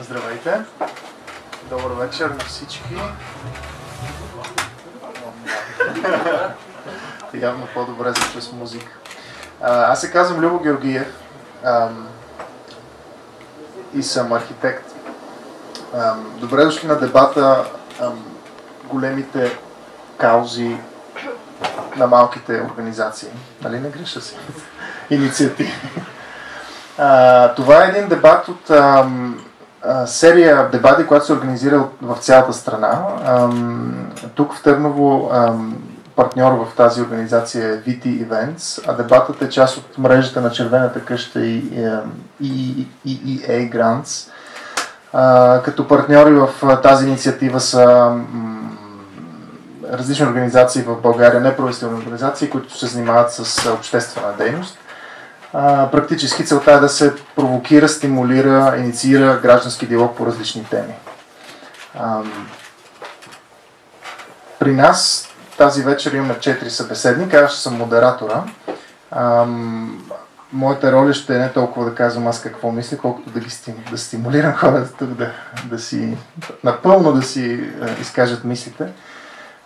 Здравейте! Добър вечер на всички! Явно по-добре звуча с музика. Аз се казвам Любо Георгиев ам, и съм архитект. Ам, добре дошли на дебата ам, големите каузи на малките организации. Нали не греша си? Инициативи. А, това е един дебат от ам, серия дебати, която се организира в цялата страна. Тук в Търново партньор в тази организация е VT Events, а дебатът е част от мрежата на Червената къща и, и, EA Grants. Като партньори в тази инициатива са различни организации в България, неправителствени организации, които се занимават с обществена дейност. Практически целта е да се провокира, стимулира, инициира граждански диалог по различни теми. При нас тази вечер имаме 4 събеседника, аз съм модератора. Моята роля ще е не толкова да казвам аз какво мисля, колкото да ги стим, да стимулирам хората тук да, да си напълно да си а, изкажат мислите.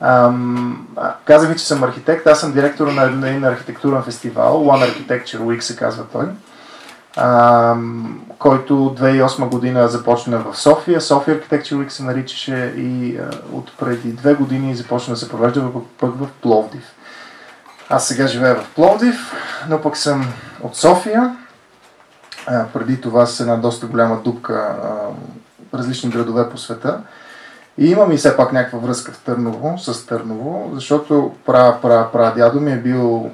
Ам, казах ви, че съм архитект. Аз съм директор на един архитектурен фестивал. One Architecture Week се казва той. Ам, който 2008 година започна в София. София Architecture Week се наричаше и а, от преди две години започна да се провежда пък в Пловдив. Аз сега живея в Пловдив, но пък съм от София. А, преди това с една доста голяма дупка а, различни градове по света. И имам и все пак някаква връзка в Търново, с Търново, защото пра, пра, пра дядо ми е бил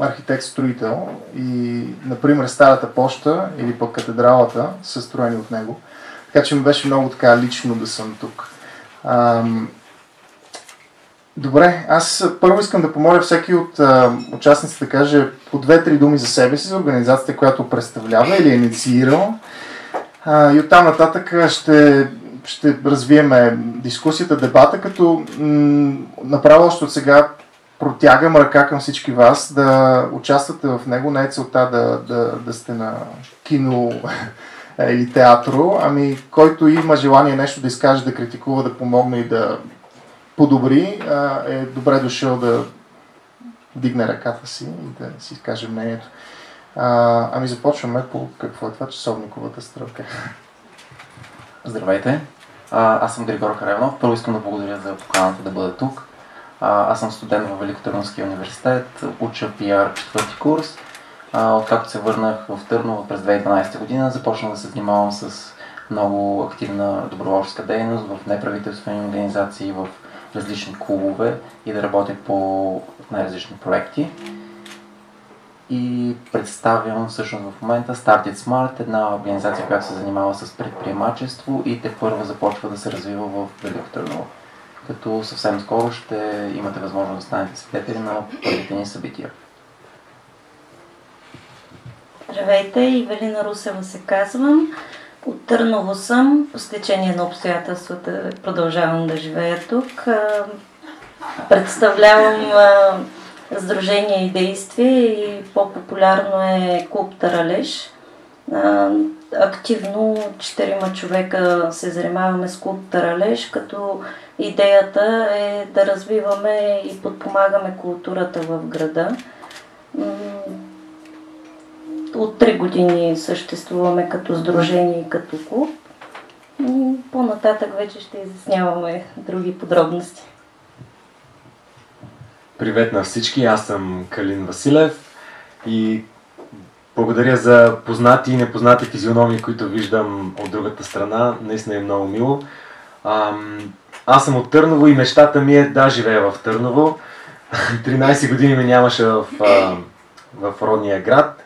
архитект-строител и, например, Старата поща или пък катедралата са строени от него. Така че ми беше много така лично да съм тук. Ам... Добре, аз първо искам да помоля всеки от а, участниците да каже по две-три думи за себе си, за организацията, която представлява или е инициирал. А, и оттам нататък ще ще развиеме дискусията, дебата, като м- направо още от сега протягам ръка към всички вас да участвате в него. Не е целта да, да, да сте на кино или театро, ами който има желание нещо да изкаже, да критикува, да помогне и да подобри, е добре дошъл да дигне ръката си и да си каже мнението. Ами започваме по какво е това часовниковата стрелка. Здравейте! Аз съм Григор Харевнов. Първо искам да благодаря за поканата да бъда тук. А, аз съм студент в Великотърновския университет, уча PR четвърти курс. А, откакто се върнах в Търново през 2012 година, започнах да се занимавам с много активна доброволческа дейност в неправителствени организации, в различни клубове и да работя по най-различни проекти и представям всъщност в момента Started Smart, една организация, която се занимава с предприемачество и те първо започва да се развива в Велико Търново. Като съвсем скоро ще имате възможност да станете свидетели на първите ни събития. Здравейте, Ивелина Русева се казвам. От Търново съм. По стечение на обстоятелствата продължавам да живея тук. Представлявам Сдружение и действие и по-популярно е клуб Таралеж. Активно четирима човека се занимаваме с клуб Таралеж, като идеята е да развиваме и подпомагаме културата в града. От три години съществуваме като сдружение и като клуб. По-нататък вече ще изясняваме други подробности. Привет на всички, аз съм Калин Василев и благодаря за познати и непознати физиономии, които виждам от другата страна. Наистина е много мило. аз съм от Търново и мечтата ми е да живея в Търново. 13 години ме нямаше в, в родния град.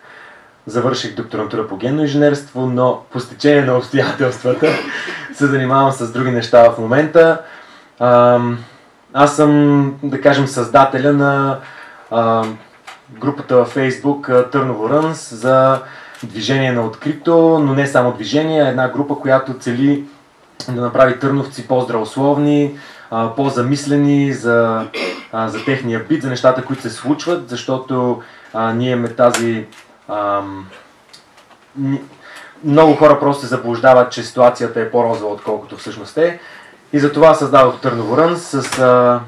Завърших докторантура по генно инженерство, но по стечение на обстоятелствата се занимавам с други неща в момента. Аз съм, да кажем, създателя на а, групата във Facebook Търново Рънс за движение на открито, но не само движение, а една група, която цели да направи търновци по-здравословни, по-замислени за, а, за техния бит, за нещата, които се случват, защото а, ние имаме тази... А, много хора просто се заблуждават, че ситуацията е по-розова, отколкото всъщност е. И затова създадох Търново Рън с а,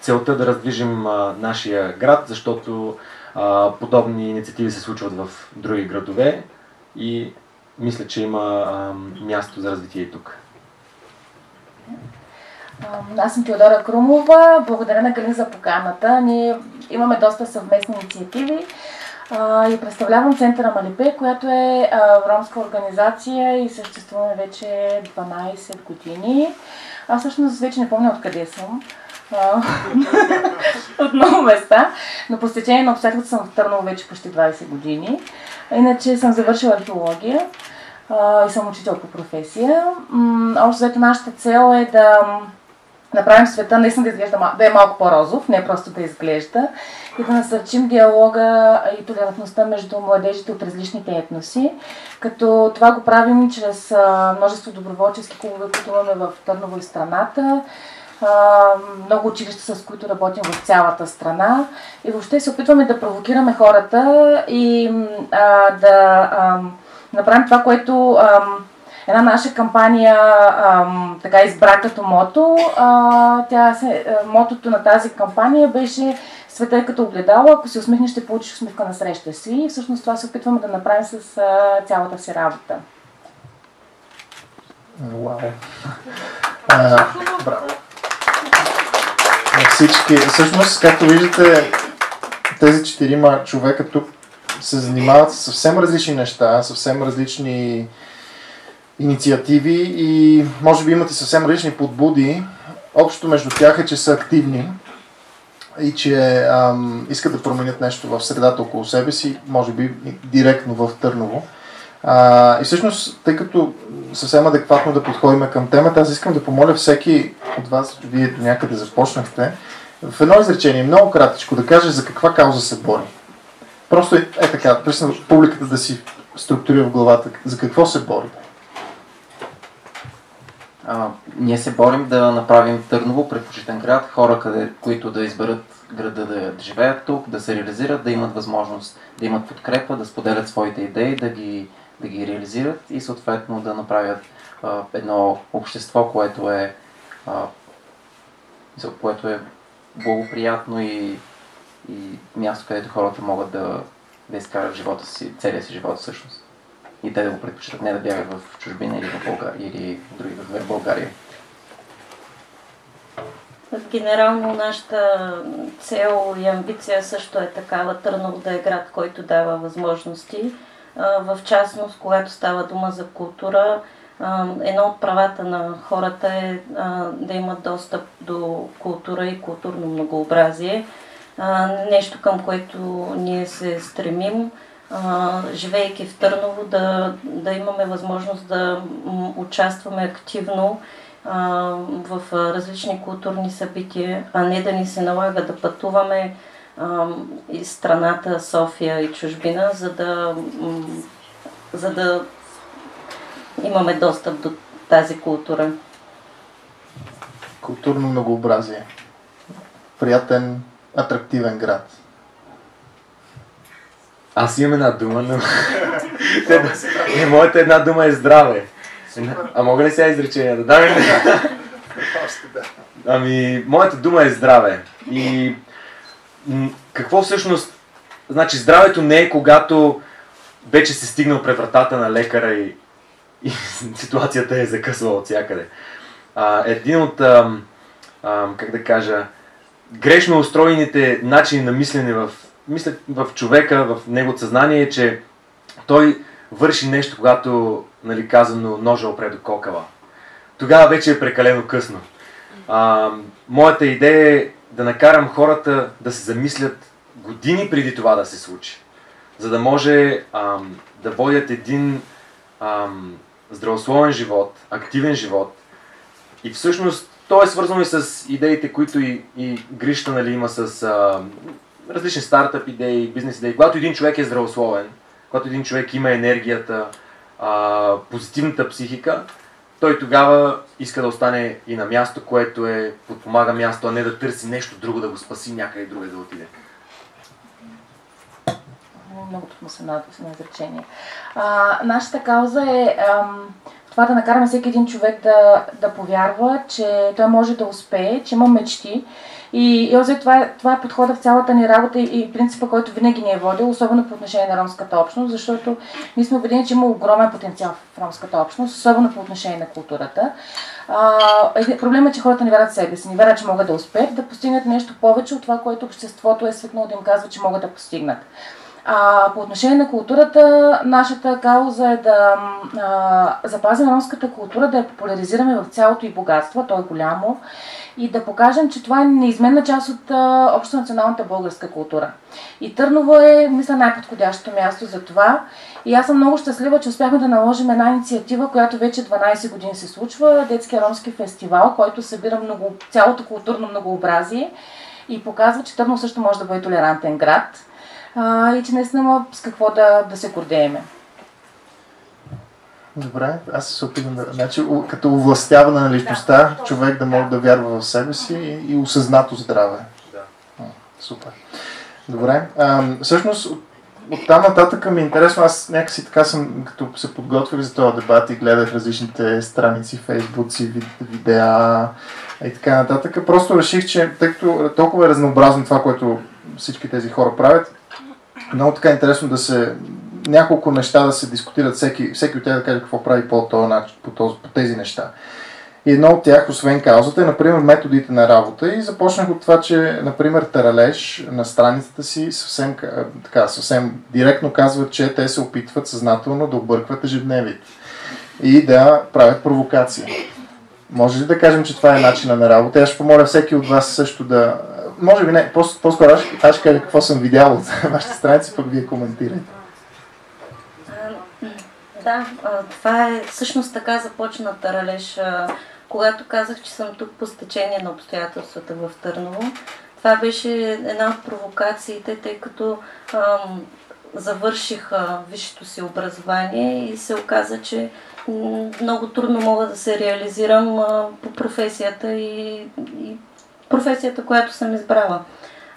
целта да раздвижим а, нашия град, защото а, подобни инициативи се случват в други градове и мисля, че има а, място за развитие и тук. Аз съм Теодора Крумова. Благодаря на Галин за поканата. Ние имаме доста съвместни инициативи и представлявам Центъра Малипе, която е ромска организация и съществуваме вече 12 години. Аз всъщност вече не помня откъде съм. от много места, но по стечение на обстоятелствата съм в Търново вече почти 20 години. Иначе съм завършила археология и съм учител по професия. Общо взето нашата цел е да направим света наистина да изглежда да е малко по-розов, не просто да изглежда и да насърчим диалога и толерантността между младежите от различните етноси. Като това го правим чрез множество доброволчески клубове, които имаме в Търново и страната, много училища, с които работим в цялата страна и въобще се опитваме да провокираме хората и а, да а, направим това, което а, една наша кампания а, така избра като мото. А, тя а, мотото на тази кампания беше света е като огледало, ако се усмихнеш, ще получиш усмивка на среща си. И всъщност това се опитваме да направим с цялата си работа. Вау! браво! Всички. Всъщност, както виждате, тези четирима човека тук се занимават с съвсем различни неща, съвсем различни инициативи и може би имате съвсем различни подбуди. Общо между тях е, че са активни и че ам, искат да променят нещо в средата около себе си, може би директно в Търново. А, и всъщност, тъй като съвсем адекватно да подходим към темата, аз искам да помоля всеки от вас, вие някъде започнахте, в едно изречение, много кратичко, да каже за каква кауза се бори. Просто е, е така, пресна публиката да си структурира в главата. За какво се бори? А, ние се борим да направим Търново предпочитан град, хора, къде, които да изберат града да живеят тук, да се реализират, да имат възможност да имат подкрепа, да споделят своите идеи, да ги, да ги реализират и съответно да направят а, едно общество, което е, а, което е благоприятно и, и място, където хората могат да, да изкарат живота си, целия си живот всъщност и те да го предпочитат не да бягат в чужбина или в България или в други в България. Генерално нашата цел и амбиция също е такава Търново да е град, който дава възможности. В частност, когато става дума за култура, едно от правата на хората е да имат достъп до култура и културно многообразие. Нещо към което ние се стремим живейки в Търново, да, да имаме възможност да участваме активно в различни културни събития, а не да ни се налага да пътуваме из страната София и чужбина, за да, за да имаме достъп до тази култура. Културно многообразие. Приятен, атрактивен град. Аз имам една дума, но... не, моята една дума е здраве. А мога ли сега изречение да дам? Ами, моята дума е здраве. И какво всъщност... Значи, здравето не е когато вече се стигнал пред вратата на лекара и, и ситуацията е закъсвала от всякъде. А, един от, ам, ам, как да кажа, грешно устроените начини на мислене в мисля в човека, в неговото съзнание, че той върши нещо, когато, нали, казано, ножа опре до кокала. Тогава вече е прекалено късно. А, моята идея е да накарам хората да се замислят години преди това да се случи. За да може ам, да водят един ам, здравословен живот, активен живот. И всъщност то е свързано и с идеите, които и, и Грища нали, има с а, различни стартъп идеи, бизнес идеи. Когато един човек е здравословен, когато един човек има енергията, а, позитивната психика, той тогава иска да остане и на място, което е подпомага място, а не да търси нещо друго да го спаси някъде друга да отиде. много трудно се на изречение. А, нашата кауза е ам, това да накараме всеки един човек да, да повярва, че той може да успее, че има мечти. И, и озе, това, е, това е подхода в цялата ни работа и, принципа, който винаги ни е водил, особено по отношение на ромската общност, защото ние сме убедени, че има огромен потенциал в ромската общност, особено по отношение на културата. А, проблемът е, че хората не вярват в себе си, не вярват, че могат да успеят да постигнат нещо повече от това, което обществото е свикнало да им казва, че могат да постигнат. А, по отношение на културата, нашата кауза е да а, запазим ромската култура, да я популяризираме в цялото и богатство, то е голямо, и да покажем, че това е неизменна част от а, общонационалната българска култура. И Търново е, мисля, най-подходящото място за това. И аз съм много щастлива, че успяхме да наложим една инициатива, която вече 12 години се случва, Детския ромски фестивал, който събира много, цялото културно многообразие и показва, че Търново също може да бъде толерантен град а, и че наистина има с какво да, да се гордееме. Добре, аз се опитам да... Значи, като овластяване на личността, да, човек да може да вярва в себе си и, и осъзнато здраве. Да. супер. Добре. А, всъщност, от там нататък ми е интересно, аз някакси така съм, като се подготвих за този дебат и гледах различните страници, фейсбуци, видеа и така нататък, просто реших, че тъй като толкова е разнообразно това, което всички тези хора правят, много така интересно да се няколко неща да се дискутират, всеки, всеки от тях да каже какво прави по, този начин, по, този, по тези неща. И едно от тях, освен каузата, е, например, методите на работа. И започнах от това, че, например, Таралеж на страницата си съвсем, така, съвсем директно казва, че те се опитват съзнателно да объркват ежедневието и да правят провокация. Може ли да кажем, че това е начина на работа? Аз ще помоля всеки от вас също да... Може би не, по-скоро аз, аз ще кажа какво съм видял от вашата страница, пък вие коментирайте. Да, това е всъщност така започна Таралеж. Когато казах, че съм тук по стечение на обстоятелствата в Търново, това беше една от провокациите, тъй като ам, завърших висшето си образование и се оказа, че много трудно мога да се реализирам а, по професията и, и професията, която съм избрала.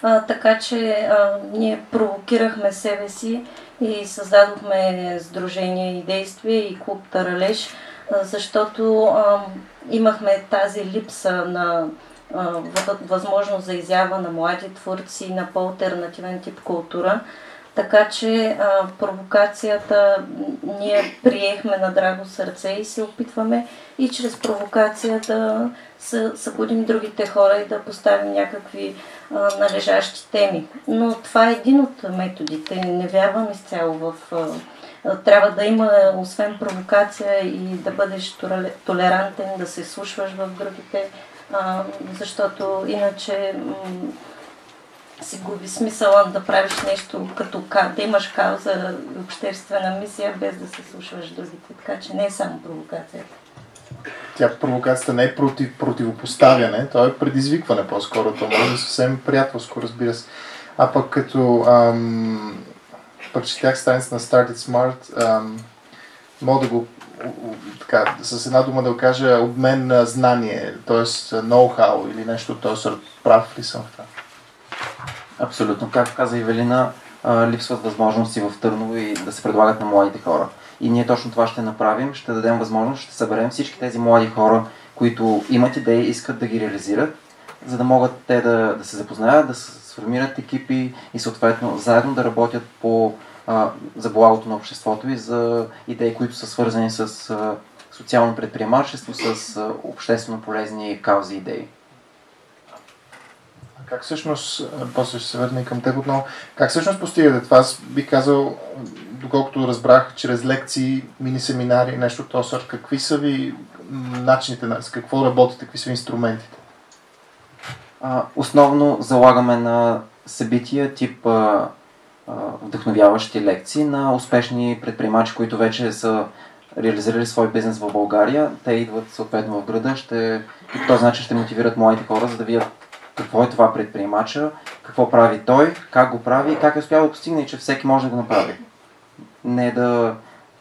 А, така че а, ние провокирахме себе си и създадохме Сдружение и действие и клуб Таралеж, защото а, имахме тази липса на а, възможност за изява на млади творци, на по-алтернативен тип култура. Така че а, провокацията ние приехме на драго сърце и се опитваме и чрез провокация да събудим другите хора и да поставим някакви а, належащи теми. Но това е един от методите. Не вярвам изцяло в... А, трябва да има, освен провокация, и да бъдеш толерантен, да се слушваш в другите, а, защото иначе си губи смисъла да правиш нещо като да имаш кауза обществена мисия, без да се слушаш другите. Така че не е само провокацията. Тя провокацията не е против, противопоставяне, то е предизвикване по-скоро. То може е съвсем приятелско, разбира се. А пък като ам, пък четях страница на Started Smart, ам, мога да го така, с една дума да кажа обмен на знание, т.е. ноу-хау или нещо от този Прав ли съм в това? Абсолютно. Както каза Ивелина, липсват възможности в Търново и да се предлагат на младите хора. И ние точно това ще направим. Ще дадем възможност, ще съберем всички тези млади хора, които имат идеи, искат да ги реализират, за да могат те да, да се запознаят, да сформират екипи и съответно заедно да работят по, а, за благото на обществото и за идеи, които са свързани с а, социално предприемачество, с а, обществено полезни каузи идеи. Как всъщност, после ще се върна и към теб отново, как всъщност постигате това? Аз би казал, доколкото разбрах, чрез лекции, мини-семинари, нещо от този какви са ви начините, с какво работите, какви са инструментите? А, основно залагаме на събития тип а, а, вдъхновяващи лекции на успешни предприемачи, които вече са реализирали свой бизнес в България. Те идват съответно в града, ще, и по този начин ще мотивират моите хора, за да видят какво е това предприемача, какво прави той, как го прави и как е успял да постигне че всеки може да го направи. Не да,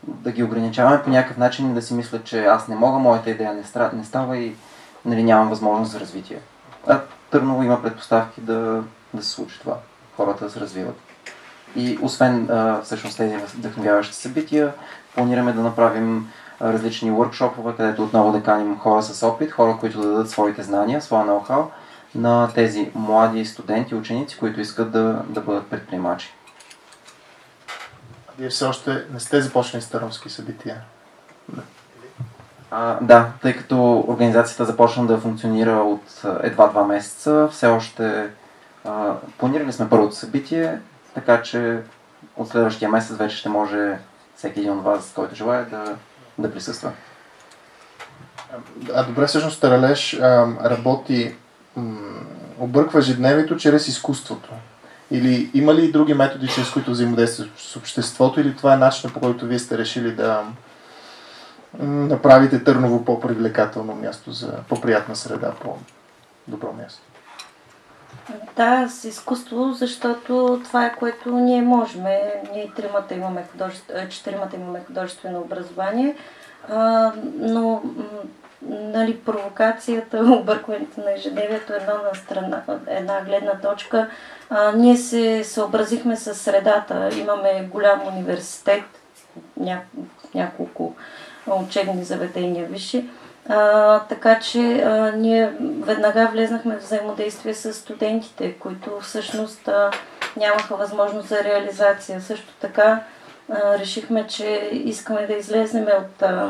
да ги ограничаваме по някакъв начин и да си мислят, че аз не мога, моята идея не, стра, не става и нали, нямам възможност за развитие. А Търново има предпоставки да, да се случи това. Хората да се развиват. И освен а, всъщност тези вдъхновяващи събития, планираме да направим различни workshoпове, където отново да каним хора с опит, хора, които да дадат своите знания, своя ноу-хау на тези млади студенти, ученици, които искат да, да бъдат предприемачи. Вие все още не сте започнали с търновски събития. А, да, тъй като организацията започна да функционира от едва два месеца, все още а, планирали сме първото събитие, така че от следващия месец вече ще може всеки един от вас, който желая, да, да присъства. А добре, всъщност Таралеж работи, обърква ежедневието чрез изкуството. Или има ли и други методи, чрез които взаимодействат с обществото, или това е начинът по който вие сте решили да направите Търново по-привлекателно място за по-приятна среда, по-добро място? Да, с изкуство, защото това е което ние можем. Ние тримата имаме, художествено, четиримата имаме художествено образование, но нали, провокацията, объркването на ежедневието е една, на страна, една гледна точка. А, ние се съобразихме с средата. Имаме голям университет, ня, няколко учебни заведения висши. А, така че а, ние веднага влезнахме в взаимодействие с студентите, които всъщност а, нямаха възможност за реализация. Също така а, решихме, че искаме да излезнем от, а,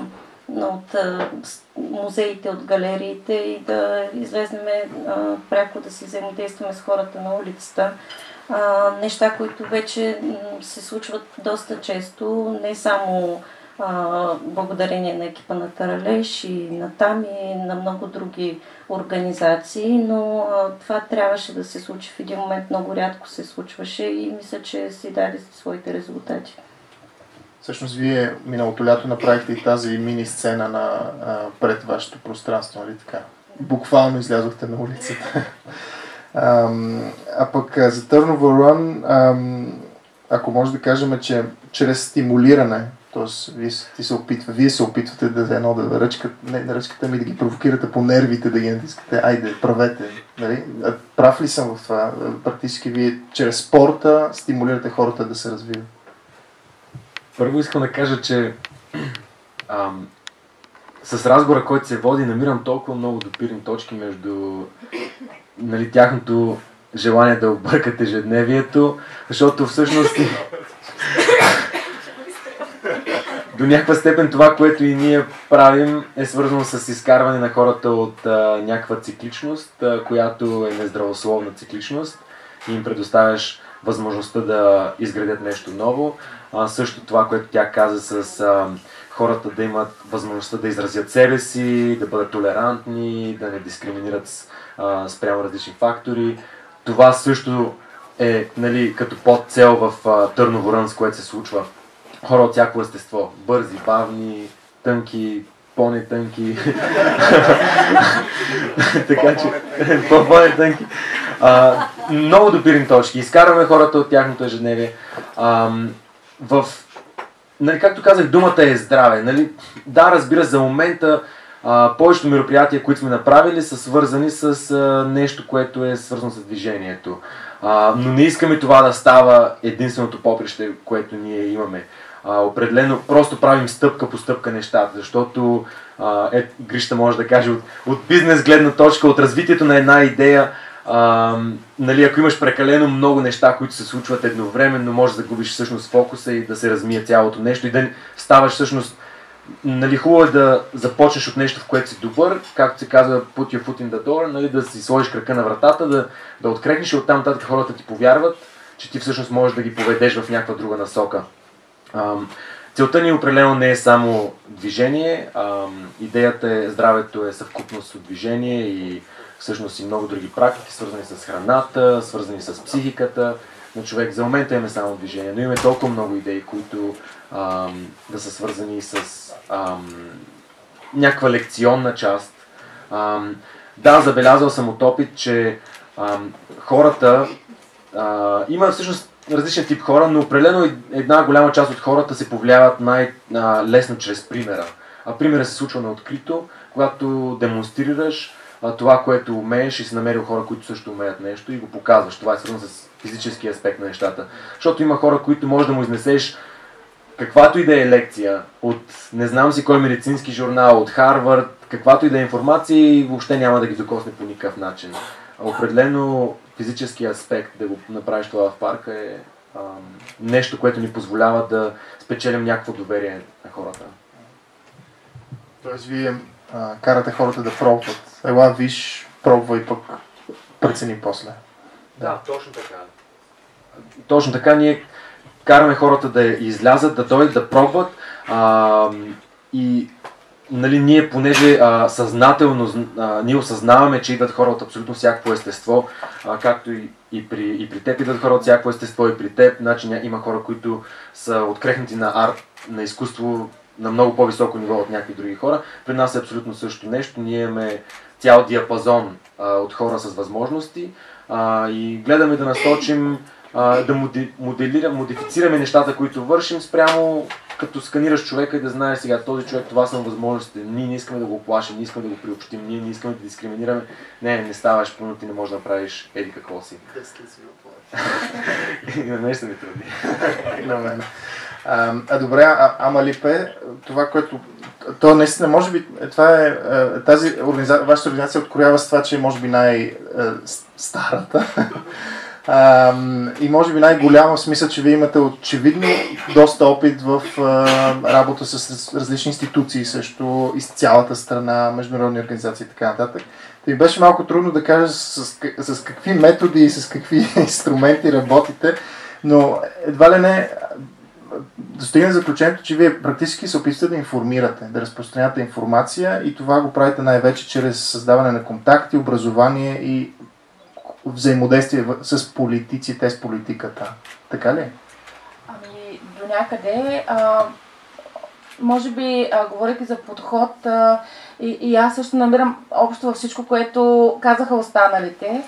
от музеите, от галериите и да излезнем пряко да си взаимодействаме с хората на улицата. Неща, които вече се случват доста често, не само благодарение на екипа на Таралеш и на там и на много други организации, но това трябваше да се случи в един момент, много рядко се случваше и мисля, че си даде своите резултати. Всъщност вие миналото лято направихте и тази мини сцена на, а, пред вашето пространство, нали така? Буквално излязохте на улицата. а, а пък за Търново Рун, ако може да кажем, че чрез стимулиране Тоест, вие, ти се опитва, вие се опитвате да едно да ръчкат, не на ръчката ми да ги провокирате по нервите, да ги натискате, айде, правете. Нали? Прав ли съм в това? Практически вие чрез спорта стимулирате хората да се развиват. Първо искам да кажа, че ам, с разговора, който се води, намирам толкова много допирни точки между нали, тяхното желание да объркат ежедневието, защото всъщност до някаква степен това, което и ние правим, е свързано с изкарване на хората от а, някаква цикличност, а, която е нездравословна цикличност и им предоставяш възможността да изградят нещо ново. А, също това, което тя каза с а, хората да имат възможността да изразят себе си, да бъдат толерантни, да не дискриминират а, спрямо различни фактори. Това също е нали, като подцел в а, Търново Рън, с което се случва хора от всяко естество. Бързи, бавни, тънки, по-нетънки. така че, по-нетънки. много допирни точки. Изкарваме хората от тяхното ежедневие. В, нали, както казах, думата е здраве. Нали? Да, разбира, за момента а, повечето мероприятия, които сме направили, са свързани с а, нещо, което е свързано с движението. А, но не искаме това да става единственото поприще, което ние имаме а, определено просто правим стъпка по стъпка нещата, защото а, е, Грища може да каже от, от бизнес гледна точка, от развитието на една идея, а, нали, ако имаш прекалено много неща, които се случват едновременно, може да губиш всъщност фокуса и да се размие цялото нещо и да ставаш всъщност нали, хубаво е да започнеш от нещо, в което си добър, както се казва put your foot in the door, нали, да си сложиш крака на вратата, да, да открекнеш и оттам нататък хората ти повярват, че ти всъщност можеш да ги поведеш в някаква друга насока. Целта ни определено не е само движение. Идеята е здравето е съвкупност от движение и всъщност и много други практики, свързани с храната, свързани с психиката на човек. За момента имаме само движение, но имаме толкова много идеи, които ам, да са свързани с ам, някаква лекционна част. Ам, да, забелязал съм от опит, че ам, хората а, има всъщност различен тип хора, но определено една голяма част от хората се повлияват най-лесно чрез примера. А примера се случва на открито, когато демонстрираш, това, което умееш и си намерил хора, които също умеят нещо и го показваш. Това е свързано с физически аспект на нещата. Защото има хора, които може да му изнесеш каквато и да е лекция от не знам си кой медицински журнал, от Харвард, каквато и да е информация и въобще няма да ги докосне по никакъв начин. Определено физически аспект да го направиш това в парка е а, нещо, което ни позволява да спечелим някакво доверие на хората. Тоест вие а, карате хората да пробват. Ела, виж, пробвай и пък прецени после. Да, точно така. Точно така ние караме хората да излязат, да дойдат, да пробват а, и нали, ние понеже а, съзнателно а, ние осъзнаваме, че идват хора от абсолютно всякакво естество, а, както и, и, при, и при теб идват хора от всякакво естество и при теб, значи има хора, които са открехнати на арт, на изкуство на много по-високо ниво от някакви други хора. При нас е абсолютно също нещо. Ние имаме цял диапазон а, от хора с възможности а, и гледаме да насочим а, да моделира, модифицираме нещата, които вършим спрямо като сканираш човека и да знаеш сега този човек, това са възможностите. Ние не искаме да го плашим, не искаме да го приобщим, ние не искаме да дискриминираме. Не, не ставаш, пълно ти не можеш да направиш еди какво си. И на мен ми труди. на мен. А, а добре, а, ама Липе, това, което... То наистина, може би, това е, тази организация, вашата организация откроява с това, че е може би най-старата. А, и може би най-голямо смисъл, че вие имате очевидно доста опит в а, работа с различни институции, също из цялата страна, международни организации и така нататък. Та ми беше малко трудно да кажа с, с какви методи и с какви инструменти работите, но едва ли не достигна заключението, че вие практически се опитвате да информирате, да разпространяте информация и това го правите най-вече чрез създаване на контакти, образование и взаимодействие с политиците, с политиката. Така ли? Ами, до някъде. А, може би, а, говоряки за подход, и, и аз също намирам общо във всичко, което казаха останалите.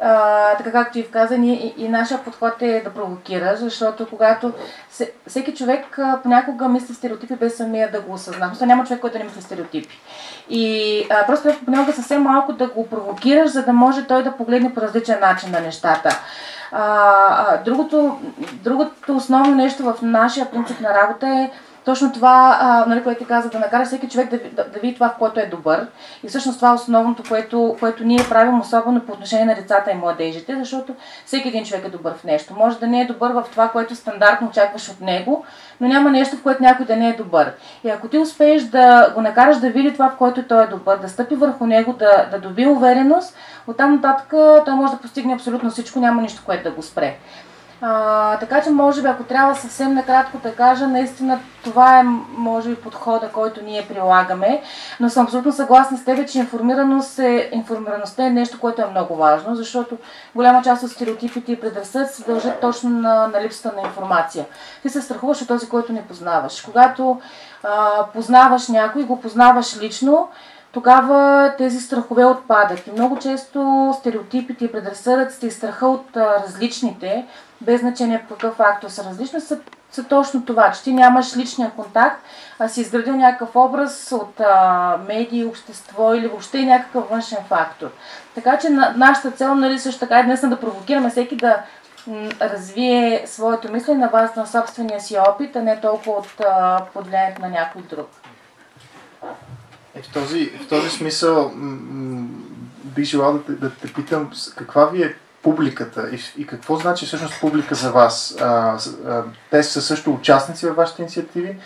А, така както и вказа, и, и нашия подход е да провокира, защото когато се, всеки човек понякога мисли стереотипи без самия да го осъзна. Просто няма човек, който не мисли стереотипи. И а, просто трябва понякога съвсем малко да го провокираш, за да може той да погледне по различен начин на нещата. А, а, другото, другото основно нещо в нашия принцип на работа е точно това, а, нали, което ти каза, да накара всеки човек да, да, да види това, в което е добър. И всъщност това е основното, което, което ние правим, особено по отношение на децата и младежите, защото всеки един човек е добър в нещо. Може да не е добър в това, което стандартно очакваш от него, но няма нещо, в което някой да не е добър. И ако ти успееш да го накараш да види това, в което той е добър, да стъпи върху него, да, да доби увереност, оттам нататък той може да постигне абсолютно всичко, няма нищо, което да го спре. А, така че, може би, ако трябва съвсем накратко да кажа, наистина това е, може би, подхода, който ние прилагаме, но съм абсолютно съгласна с теб, че информираност е, информираността е нещо, което е много важно, защото голяма част от стереотипите и предразсъд се дължат точно на, на липсата на информация. Ти се страхуваш от този, който не познаваш. Когато а, познаваш някой, го познаваш лично, тогава тези страхове отпадат. И много често стереотипите и предразсъдъците и страха от различните без значение по какъв фактор са различни, са, са точно това, че ти нямаш личния контакт, а си изградил някакъв образ от а, медии, общество или въобще някакъв външен фактор. Така че на, нашата цел, нали, също така е днес да провокираме всеки да м, развие своето мислене на базата на собствения си опит, а не толкова от подлението на някой друг. Е, в, този, в този смисъл м- бих желал да да те питам каква ви е публиката и, и какво значи всъщност публика за вас? А, а, те са също участници във вашите инициативи.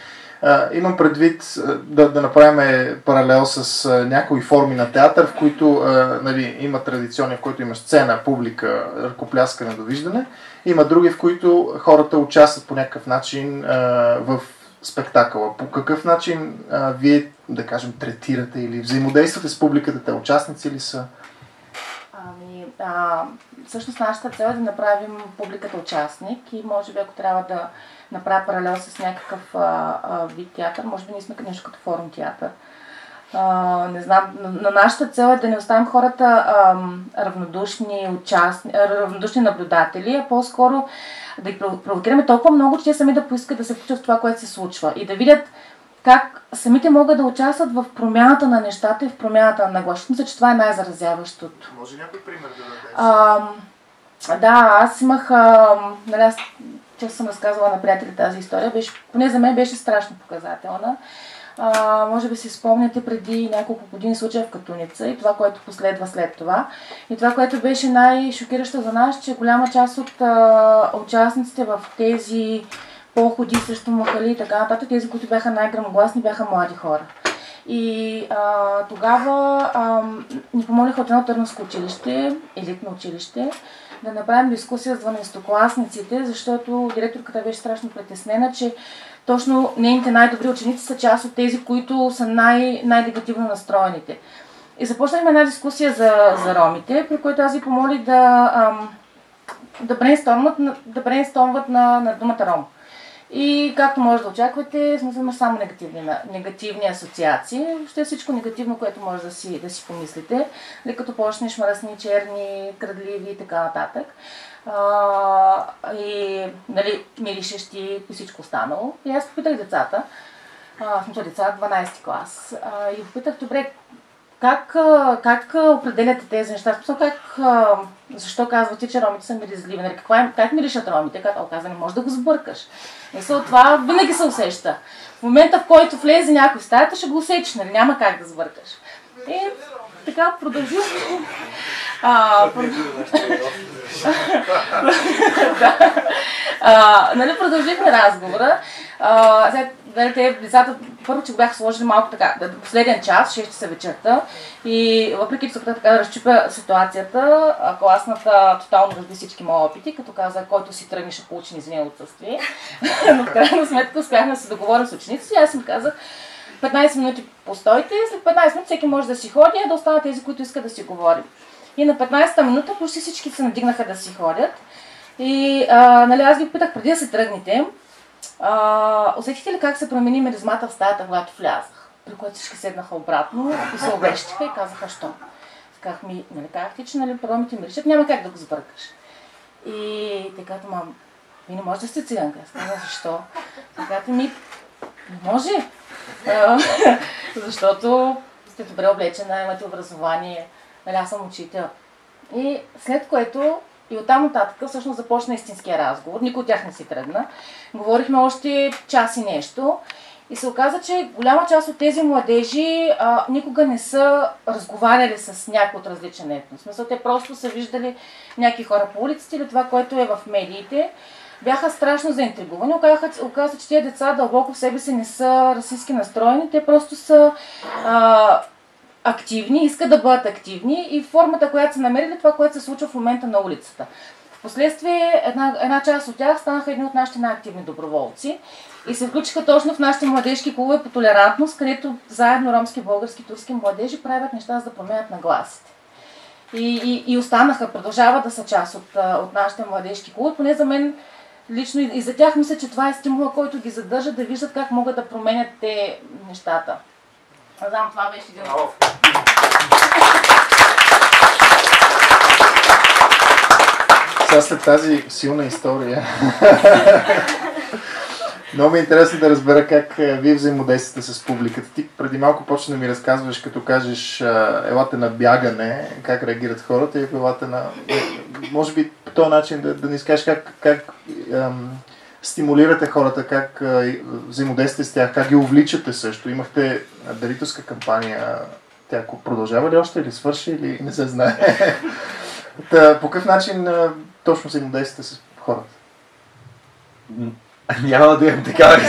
А, имам предвид да, да направим паралел с а, някои форми на театър, в които а, нали, има традиционни, в които има сцена, публика, ръкопляскане, довиждане. Има други, в които хората участват по някакъв начин а, в спектакъла. По какъв начин а, вие, да кажем, третирате или взаимодействате с публиката? Те участници ли са? А, всъщност нашата цел е да направим публиката участник и може би ако трябва да направя паралел с някакъв а, а, вид театър, може би ние сме нещо като форум театър. А, не знам, на нашата цел е да не оставим хората а, равнодушни, участни, равнодушни наблюдатели, а по-скоро да ги провокираме толкова много, че те сами да поискат да се включат в това, което се случва и да видят как самите могат да участват в промяната на нещата и в промяната на нагласа. Мисля, че това е най-заразяващото. Може някой пример да дадеш? А, да, аз имах, а, нали, аз често съм разказвала на приятели тази история, беше, поне за мен беше страшно показателна. А, може би си спомняте преди няколко години случая в Катуница и това, което последва след това. И това, което беше най-шокиращо за нас, че голяма част от а, участниците в тези походи срещу махали и така нататък, тези, които бяха най-грамогласни, бяха млади хора. И а, тогава а, ни помолиха от едно търновско училище, елитно училище, да направим дискусия с 12-класниците, защото директорката беше страшно притеснена, че точно нейните най-добри ученици са част от тези, които са най- най-негативно настроените. И започнахме една дискусия за, за ромите, при която аз ви помолих да, ам, да брейнстормват, да брейнстормват на, на думата ром. И както може да очаквате, смисъл има само негативни, негативни асоциации. Въобще всичко негативно, което може да си, да си помислите. Дали като почнеш мръсни, черни, крадливи и така нататък. А, и нали, миришещи и всичко останало. И аз попитах децата, а, смисъл деца, 12 клас, а, и попитах, добре, как, как определяте тези неща? Смисъл, как, защо казвате, че ромите са миризливи? Нали, каква е, как миришат ромите? Как оказа, не може да го сбъркаш. Мисъл, това винаги се усеща. В момента, в който влезе някой в стаята, ще го усечеш, нали? няма как да сбъркаш. И така продължи. А, а, нали, продължихме разговора. А, нали, те децата, първо, че го бях сложили малко така, последен час, 6 часа вечерта. И въпреки, че се така да разчупя ситуацията, класната тотално разби всички мои опити, като каза, който си тръгне ще получи извинение отсъствие. Но в крайна сметка успяхме да се договорим с ученици и аз им казах, 15 минути постойте, след 15 минути всеки може да си ходи, а да останат тези, които искат да си говорим. И на 15-та минута почти всички се надигнаха да си ходят. И а, нали, аз ги питах преди да се тръгнете, а, усетихте ли как се промени миризмата в стаята, когато влязах? При което всички седнаха обратно и се обещиха и казаха, що? Казах ми, нали казахте, че нали, парламите миришат, няма как да го сбъркаш. И те казват, мам, ви не може да сте циганка. Аз казах, защо? Така ми, може. Защото сте добре облечена, имате образование, нали, аз съм учител. И след което и оттам нататък всъщност започна истинския разговор. Никой от тях не си тръгна. Говорихме още час и нещо. И се оказа, че голяма част от тези младежи а, никога не са разговаряли с някой от различен етнос. Те просто са виждали някакви хора по улиците или това, което е в медиите. Бяха страшно заинтригувани. Оказа се, че тези деца дълбоко в себе си не са расистски настроени. Те просто са а, активни, искат да бъдат активни и формата, която са намерили, това, което се случва в момента на улицата. Впоследствие една, една част от тях станаха едни от нашите най-активни доброволци и се включиха точно в нашите младежки клубове по толерантност, където заедно ромски, български, турски младежи правят неща за да променят нагласите. И, и, и останаха, продължават да са част от, от нашите младежки клубове. Поне за мен лично и за тях мисля, че това е стимула, който ги задържа да виждат как могат да променят те нещата. Не знам, това беше един. Сега след тази силна история, много ми е интересно да разбера как вие взаимодействате с публиката. Ти преди малко почна да ми разказваш, като кажеш елате на бягане, как реагират хората и елате на... Може би по този начин да, да ни скажеш как, как ам, стимулирате хората, как взаимодействате с тях, как ги увличате също. Имахте дарителска кампания, тя продължава ли още или свърши или не се знае. Та, по какъв начин точно взаимодействате с хората? Няма да имам такава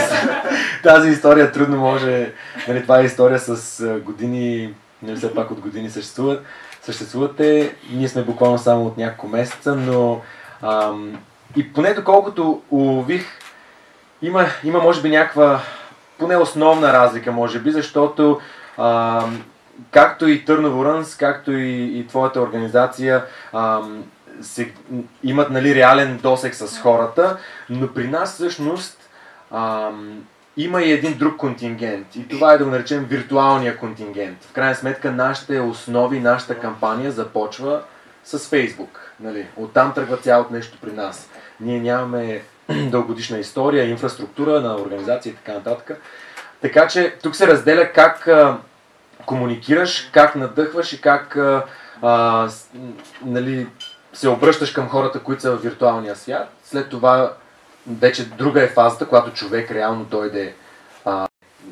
Тази история трудно може. Нали, това е история с години, нали, все пак от години съществуват. Съществувате. Ние сме буквално само от няколко месеца, но ам, и поне доколкото улових, има, има може би някаква поне основна разлика, може би, защото а, както и Търново Рънс, както и, и твоята организация а, се, имат нали, реален досек с хората, но при нас всъщност а, има и един друг контингент. И това е да го наречем виртуалния контингент. В крайна сметка нашите основи, нашата кампания започва с Фейсбук. Нали? Оттам тръгва цялото нещо при нас. Ние нямаме дългогодишна история, инфраструктура на организация и така нататък. Така че тук се разделя как а, комуникираш, как надъхваш и как а, а, нали, се обръщаш към хората, които са в виртуалния свят. След това вече друга е фазата, когато човек реално дойде, а,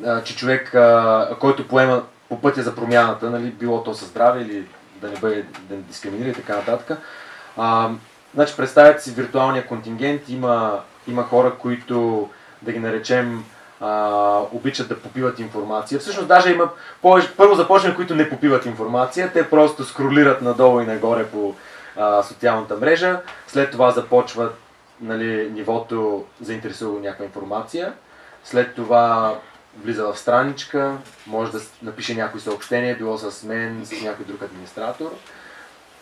а, че човек, а, който поема по пътя за промяната, нали, било то със здраве или да не бъде да не дискриминира и така нататък. А, значи, представете си виртуалния контингент, има, има хора, които, да ги наречем, а, обичат да попиват информация. Всъщност даже има първо започваме, които не попиват информация, те просто скролират надолу и нагоре по а, социалната мрежа, след това започват нали, нивото заинтересува някаква информация, след това влиза в страничка, може да напише някои съобщение, било с мен, с някой друг администратор.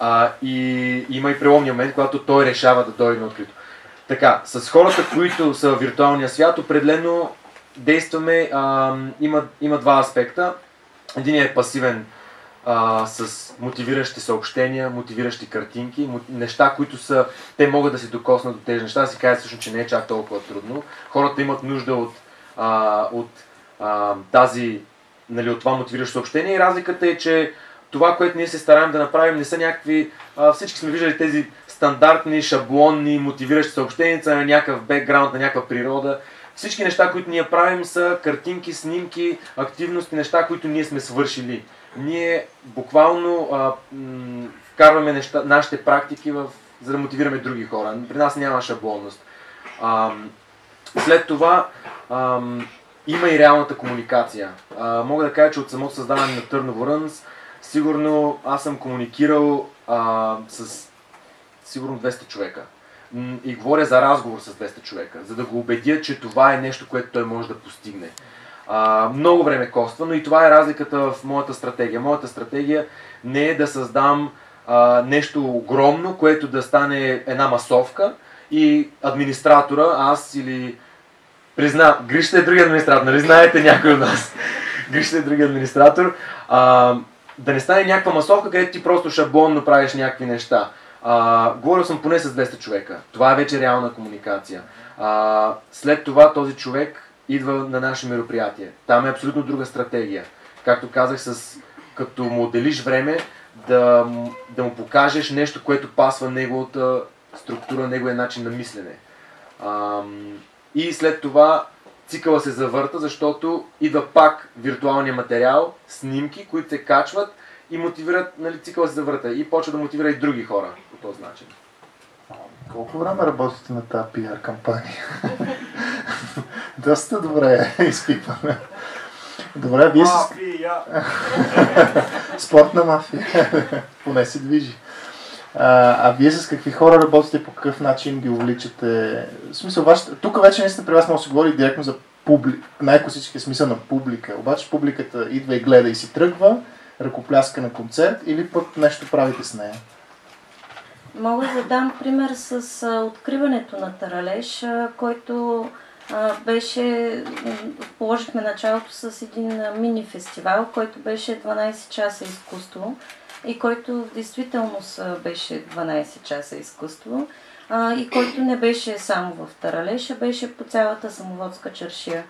А, и има и преломния момент, когато той решава да дойде на открито. Така, с хората, които са в виртуалния свят, определено действаме, а, има, има два аспекта. Един е пасивен а, с мотивиращи съобщения, мотивиращи картинки, неща, които са, те могат да се докоснат до тези неща, да си кажат всъщност, че не е чак толкова трудно. Хората имат нужда от, а, от а, тази, нали, от това мотивиращо съобщение и разликата е, че това, което ние се стараем да направим, не са някакви, а, всички сме виждали тези стандартни, шаблонни, мотивиращи съобщения на някакъв бекграунд, на някаква природа. Всички неща, които ние правим са картинки, снимки, активности, неща, които ние сме свършили. Ние буквално а, м- вкарваме неща, нашите практики, в, за да мотивираме други хора. При нас няма шаблонност. А, след това а, има и реалната комуникация. А, мога да кажа, че от самото създаване на Търново Рънс, сигурно аз съм комуникирал а, с сигурно 200 човека. И говоря за разговор с 200 човека, за да го убедя, че това е нещо, което той може да постигне. А, много време коства, но и това е разликата в моята стратегия. Моята стратегия не е да създам а, нещо огромно, което да стане една масовка и администратора, аз или Призна, Гришта е другия администратор, нали знаете някой от нас? Гришта е другия администратор. А, да не стане някаква масовка, където ти просто шаблонно правиш някакви неща. А, говорил съм поне с 200 човека. Това е вече реална комуникация. А, след това този човек идва на наше мероприятие. Там е абсолютно друга стратегия. Както казах, с, като му отделиш време, да, да му покажеш нещо, което пасва неговата структура, неговия начин на мислене. А, и след това цикъла се завърта, защото идва пак виртуалния материал, снимки, които се качват и мотивират, нали, цикъла се завърта и почва да мотивира и други хора по този начин. Колко време работите на тази пиар кампания? Доста добре изпипваме. Добре, вие с... Спортна мафия. Поне се движи. А, а вие с какви хора работите, по какъв начин ги увличате? В смисъл, вашата... тук вече наистина при вас може да се говори директно за публи... най-класическия смисъл на публика. Обаче публиката идва и гледа и си тръгва, ръкопляска на концерт или пък нещо правите с нея? Мога да дам пример с откриването на Таралеш, а, който беше, положихме началото с един мини фестивал, който беше 12 часа изкуство и който в действителност беше 12 часа изкуство и който не беше само в Таралеша, беше по цялата самоводска чершия.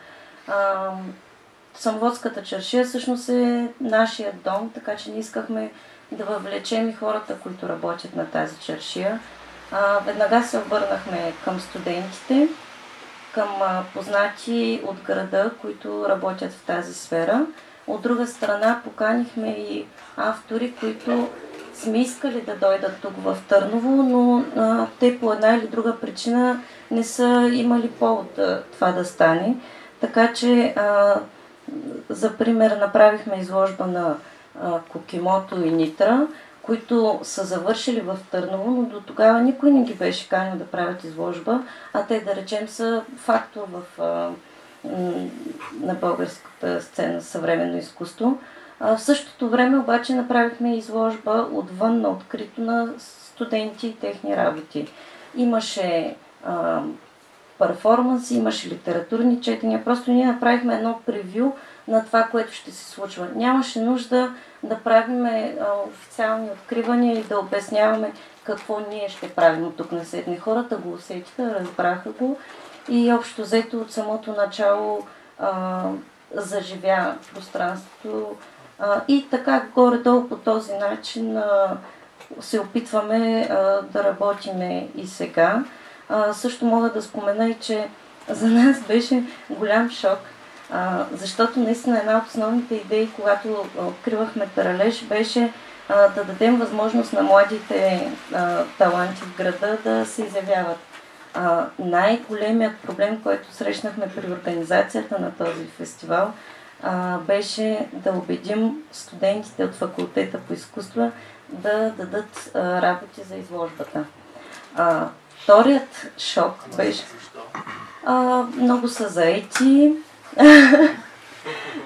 Самоводската чершия всъщност е нашия дом, така че ние искахме да въвлечем и хората, които работят на тази чершия. А, веднага се обърнахме към студентите, към а, познати от града, които работят в тази сфера. От друга страна поканихме и автори, които сме искали да дойдат тук в Търново, но а, те по една или друга причина не са имали повод да, това да стане. Така че, а, за пример, направихме изложба на а, Кокимото и Нитра, които са завършили в Търново, но до тогава никой не ги беше канил да правят изложба, а те, да речем, са фактор в, а, на българската сцена съвременно изкуство. В същото време обаче направихме изложба отвън на открито на студенти и техни работи. Имаше а, перформанс, имаше литературни четения. Просто ние направихме едно превю на това, което ще се случва. Нямаше нужда да правим официални откривания и да обясняваме какво ние ще правим от тук на седни. Хората го усетиха, разбраха го и общо взето от самото начало а, заживя пространството. А, и така горе-долу по този начин а, се опитваме а, да работиме и сега. А, също мога да спомена и, че за нас беше голям шок, а, защото наистина една от основните идеи, когато откривахме Таралеж, беше а, да дадем възможност на младите а, таланти в града да се изявяват. Най-големият проблем, който срещнахме при организацията на този фестивал, беше да убедим студентите от факултета по изкуства да дадат работи за изложбата. Вторият шок беше... Много са заети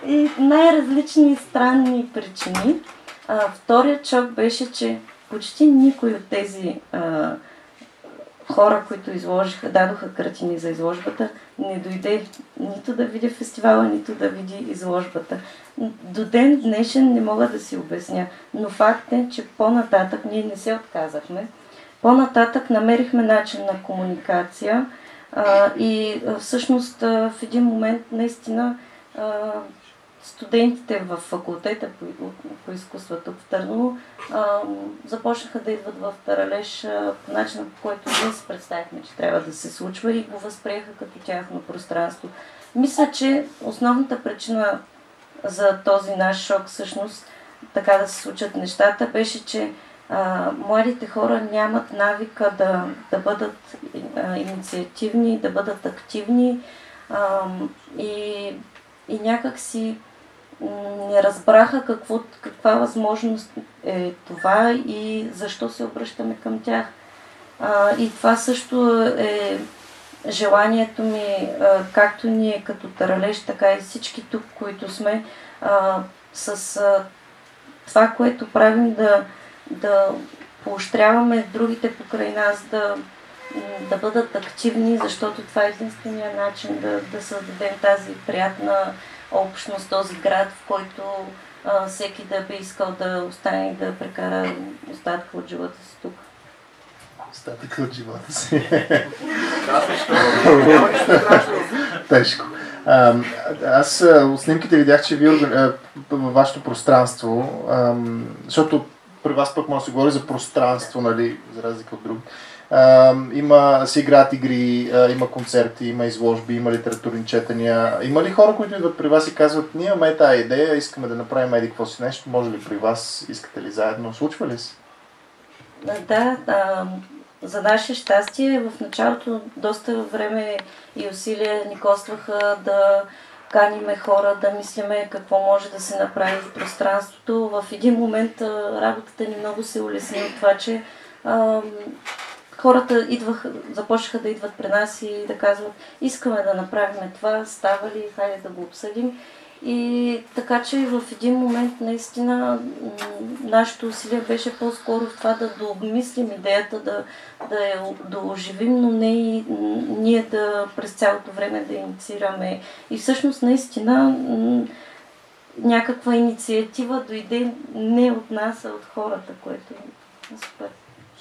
и най-различни странни причини. А, вторият шок беше, че почти никой от тези а, хора, които изложиха, дадоха картини за изложбата, не дойде нито да види фестивала, нито да види изложбата. До ден днешен не мога да си обясня, но факт е, че по-нататък ние не се отказахме. По-нататък намерихме начин на комуникация а, и всъщност в един момент наистина а, студентите в факултета по, по изкуството в Търново започнаха да идват в Таралеж а, по начина, по който ние си представихме, че трябва да се случва и го възприеха като тяхно пространство. Мисля, че основната причина за този наш шок, всъщност, така да се случат нещата, беше, че младите хора нямат навика да, да бъдат инициативни, да бъдат активни а, и, и някак си не разбраха какво, каква възможност е това и защо се обръщаме към тях. А, и това също е желанието ми, а, както ние като Таралеж, така и всички тук, които сме, а, с а, това, което правим, да, да поощряваме другите покрай нас да, да бъдат активни, защото това е единствения начин да, да създадем тази приятна общност, този град, в който а, всеки да би искал да остане и да прекара остатъка от живота си тук. Остатъка от живота си. Тежко. А, аз от снимките видях, че вие във вашето пространство, а, защото при вас пък може да се говори за пространство, нали, за разлика от други. Има, се играят игри, има концерти, има изложби, има литературни четения. Има ли хора, които идват при вас и казват, ние имаме тази идея, искаме да направим еди какво си нещо, може ли при вас, искате ли заедно, случва ли се? Да, а, за наше щастие в началото доста време и усилия ни костваха да каниме хора, да мислиме какво може да се направи в пространството. В един момент работата ни много се улесни от това, че а, хората идваха, започнаха да идват при нас и да казват, искаме да направим това, става ли, хайде да го обсъдим. И така че в един момент наистина нашето усилие беше по-скоро в това да дообмислим идеята, да, да я да оживим, но не и ние да през цялото време да инициираме. И всъщност наистина някаква инициатива дойде не от нас, а от хората, което е супер.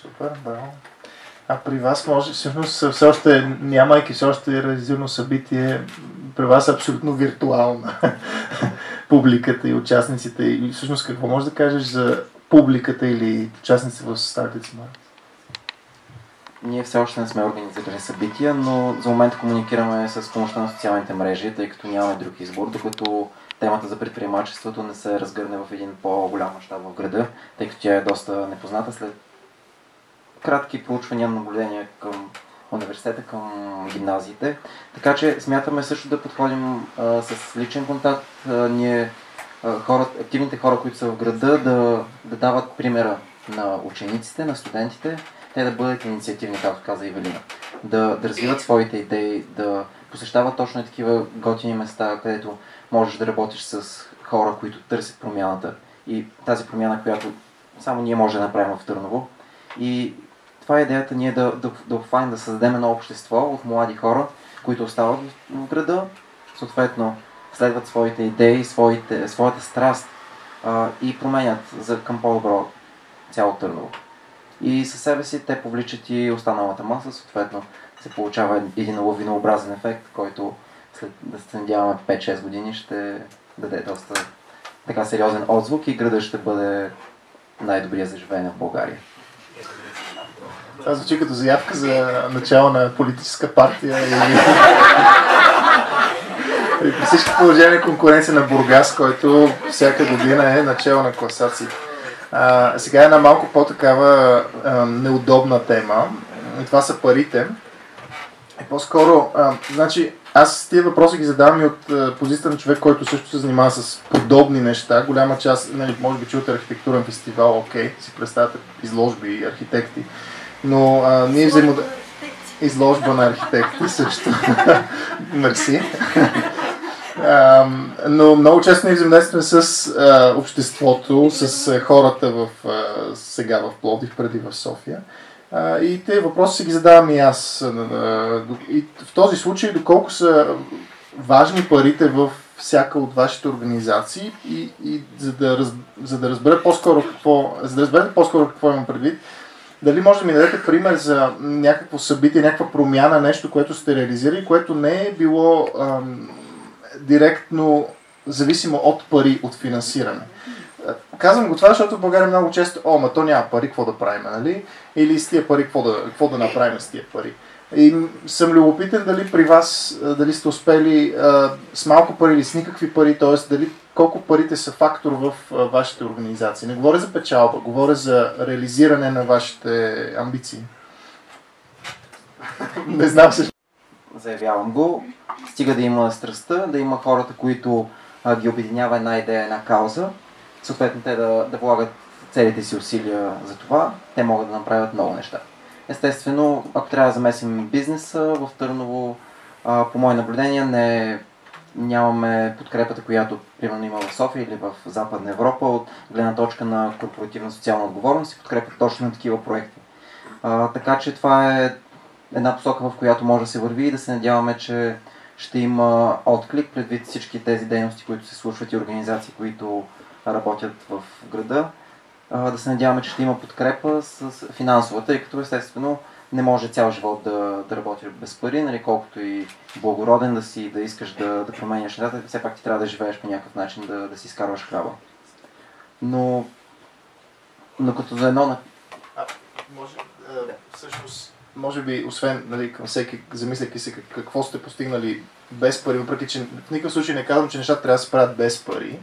Супер, браво. А при вас може, всъщност все още, нямайки все още реализирано събитие, при вас е абсолютно виртуална публиката и участниците. И всъщност какво може да кажеш за публиката или участници в Started Smart? Ние все още не сме организирали събития, но за момента комуникираме с помощта на социалните мрежи, тъй като нямаме друг избор, докато темата за предприемачеството не се разгърне в един по-голям мащаб в града, тъй като тя е доста непозната след кратки проучвания, наблюдения към университета, към гимназиите. Така че смятаме също да подходим а, с личен контакт. А, ние, а, хора, активните хора, които са в града, да, да дават примера на учениците, на студентите, те да бъдат инициативни, както каза Ивелина. Да, да развиват своите идеи, да посещават точно такива готини места, където можеш да работиш с хора, които търсят промяната. И тази промяна, която само ние може да направим в Търново. И това е идеята ние да, да, да обхванем, да създадем едно общество от млади хора, които остават в града, съответно следват своите идеи, своите, своята страст а, и променят за, към по-добро цяло Търново. И със себе си те повличат и останалата маса, съответно се получава един лавинообразен ефект, който след, да се надяваме 5-6 години ще даде доста така сериозен отзвук и града ще бъде най-добрия за живеене в България. Това звучи като заявка за начало на политическа партия и, и при всички положения конкуренция на Бургас, който всяка година е начало на класации. А, сега е една малко по-такава а, неудобна тема. Това са парите. И по-скоро, а, значи, аз тия въпроси ги задавам и от а, позицията на човек, който също се занимава с подобни неща. Голяма част, нали, може би чуете архитектурен фестивал, окей, си представяте изложби и архитекти. Но а, ние взаимод... Изложба на архитекти също. Мерси. Но много често ние взаимодействаме с а, обществото, с а, хората в, а, сега в Пловдив, преди в София. А, и те въпроси си ги задавам и аз. И в този случай, доколко са важни парите в всяка от вашите организации и, и за, да раз, за да разбера по-скоро какво, за да разберете по-скоро какво имам предвид, дали може да ми дадете пример за някакво събитие, някаква промяна, нещо, което сте реализирали, което не е било ам, директно зависимо от пари, от финансиране. Казвам го това, защото в България много често, о, ма то няма пари, какво да правим, нали? Или с тия пари, какво да, какво да направим с тия пари. И съм любопитен дали при вас, дали сте успели с малко пари или с никакви пари, т.е. дали колко парите са фактор в а, вашите организации. Не говоря за печалба, говоря за реализиране на вашите амбиции. Не знам се. Заявявам го. Стига да има страстта, да има хората, които ги обединява една идея, една кауза. Съответно те да, да влагат целите си усилия за това, те могат да направят много неща. Естествено, ако трябва да замесим бизнеса в Търново, а, по мое наблюдение не, нямаме подкрепата, която примерно има в София или в Западна Европа от гледна точка на корпоративна социална отговорност и подкрепа точно на такива проекти. А, така че това е една посока, в която може да се върви и да се надяваме, че ще има отклик предвид всички тези дейности, които се случват и организации, които работят в града да се надяваме, че ще има подкрепа с финансовата, тъй като естествено не може цял живот да, да работиш без пари, нали, колкото и благороден да си, да искаш да, да променяш нещата, все пак ти трябва да живееш по някакъв начин, да, да си изкарваш хляба. Но, но като за едно... А, може, е, всъщност, може би, освен нали, към всеки, замисляйки се какво сте постигнали без пари, въпреки че в никакъв случай не казвам, че нещата трябва да се правят без пари,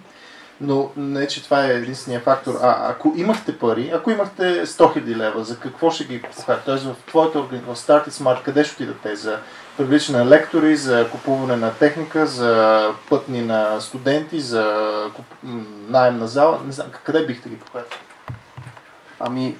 но не, че това е единствения фактор. А ако имахте пари, ако имахте 100 000 лева, за какво ще ги похарчите? Тоест в твоята организация, Start Smart, къде ще отидат те? За привличане на лектори, за купуване на техника, за пътни на студенти, за найем на зала? Не знам, къде бихте ги похарчили? Ами,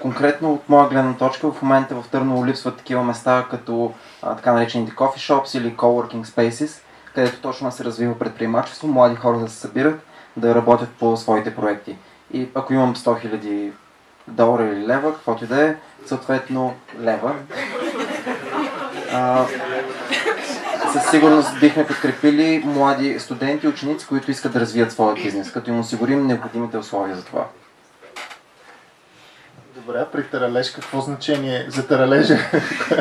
конкретно от моя гледна точка, в момента в Търново липсват такива места, като а, така наречените coffee shops или coworking spaces, където точно се развива предприемачество, млади хора да се събират да работят по своите проекти. И ако имам 100 000 долара или лева, каквото и да е, съответно лева, а, със сигурност бихме подкрепили млади студенти, ученици, които искат да развият своя бизнес, като им осигурим необходимите условия за това. Добре, при Таралеж какво значение за Таралежа?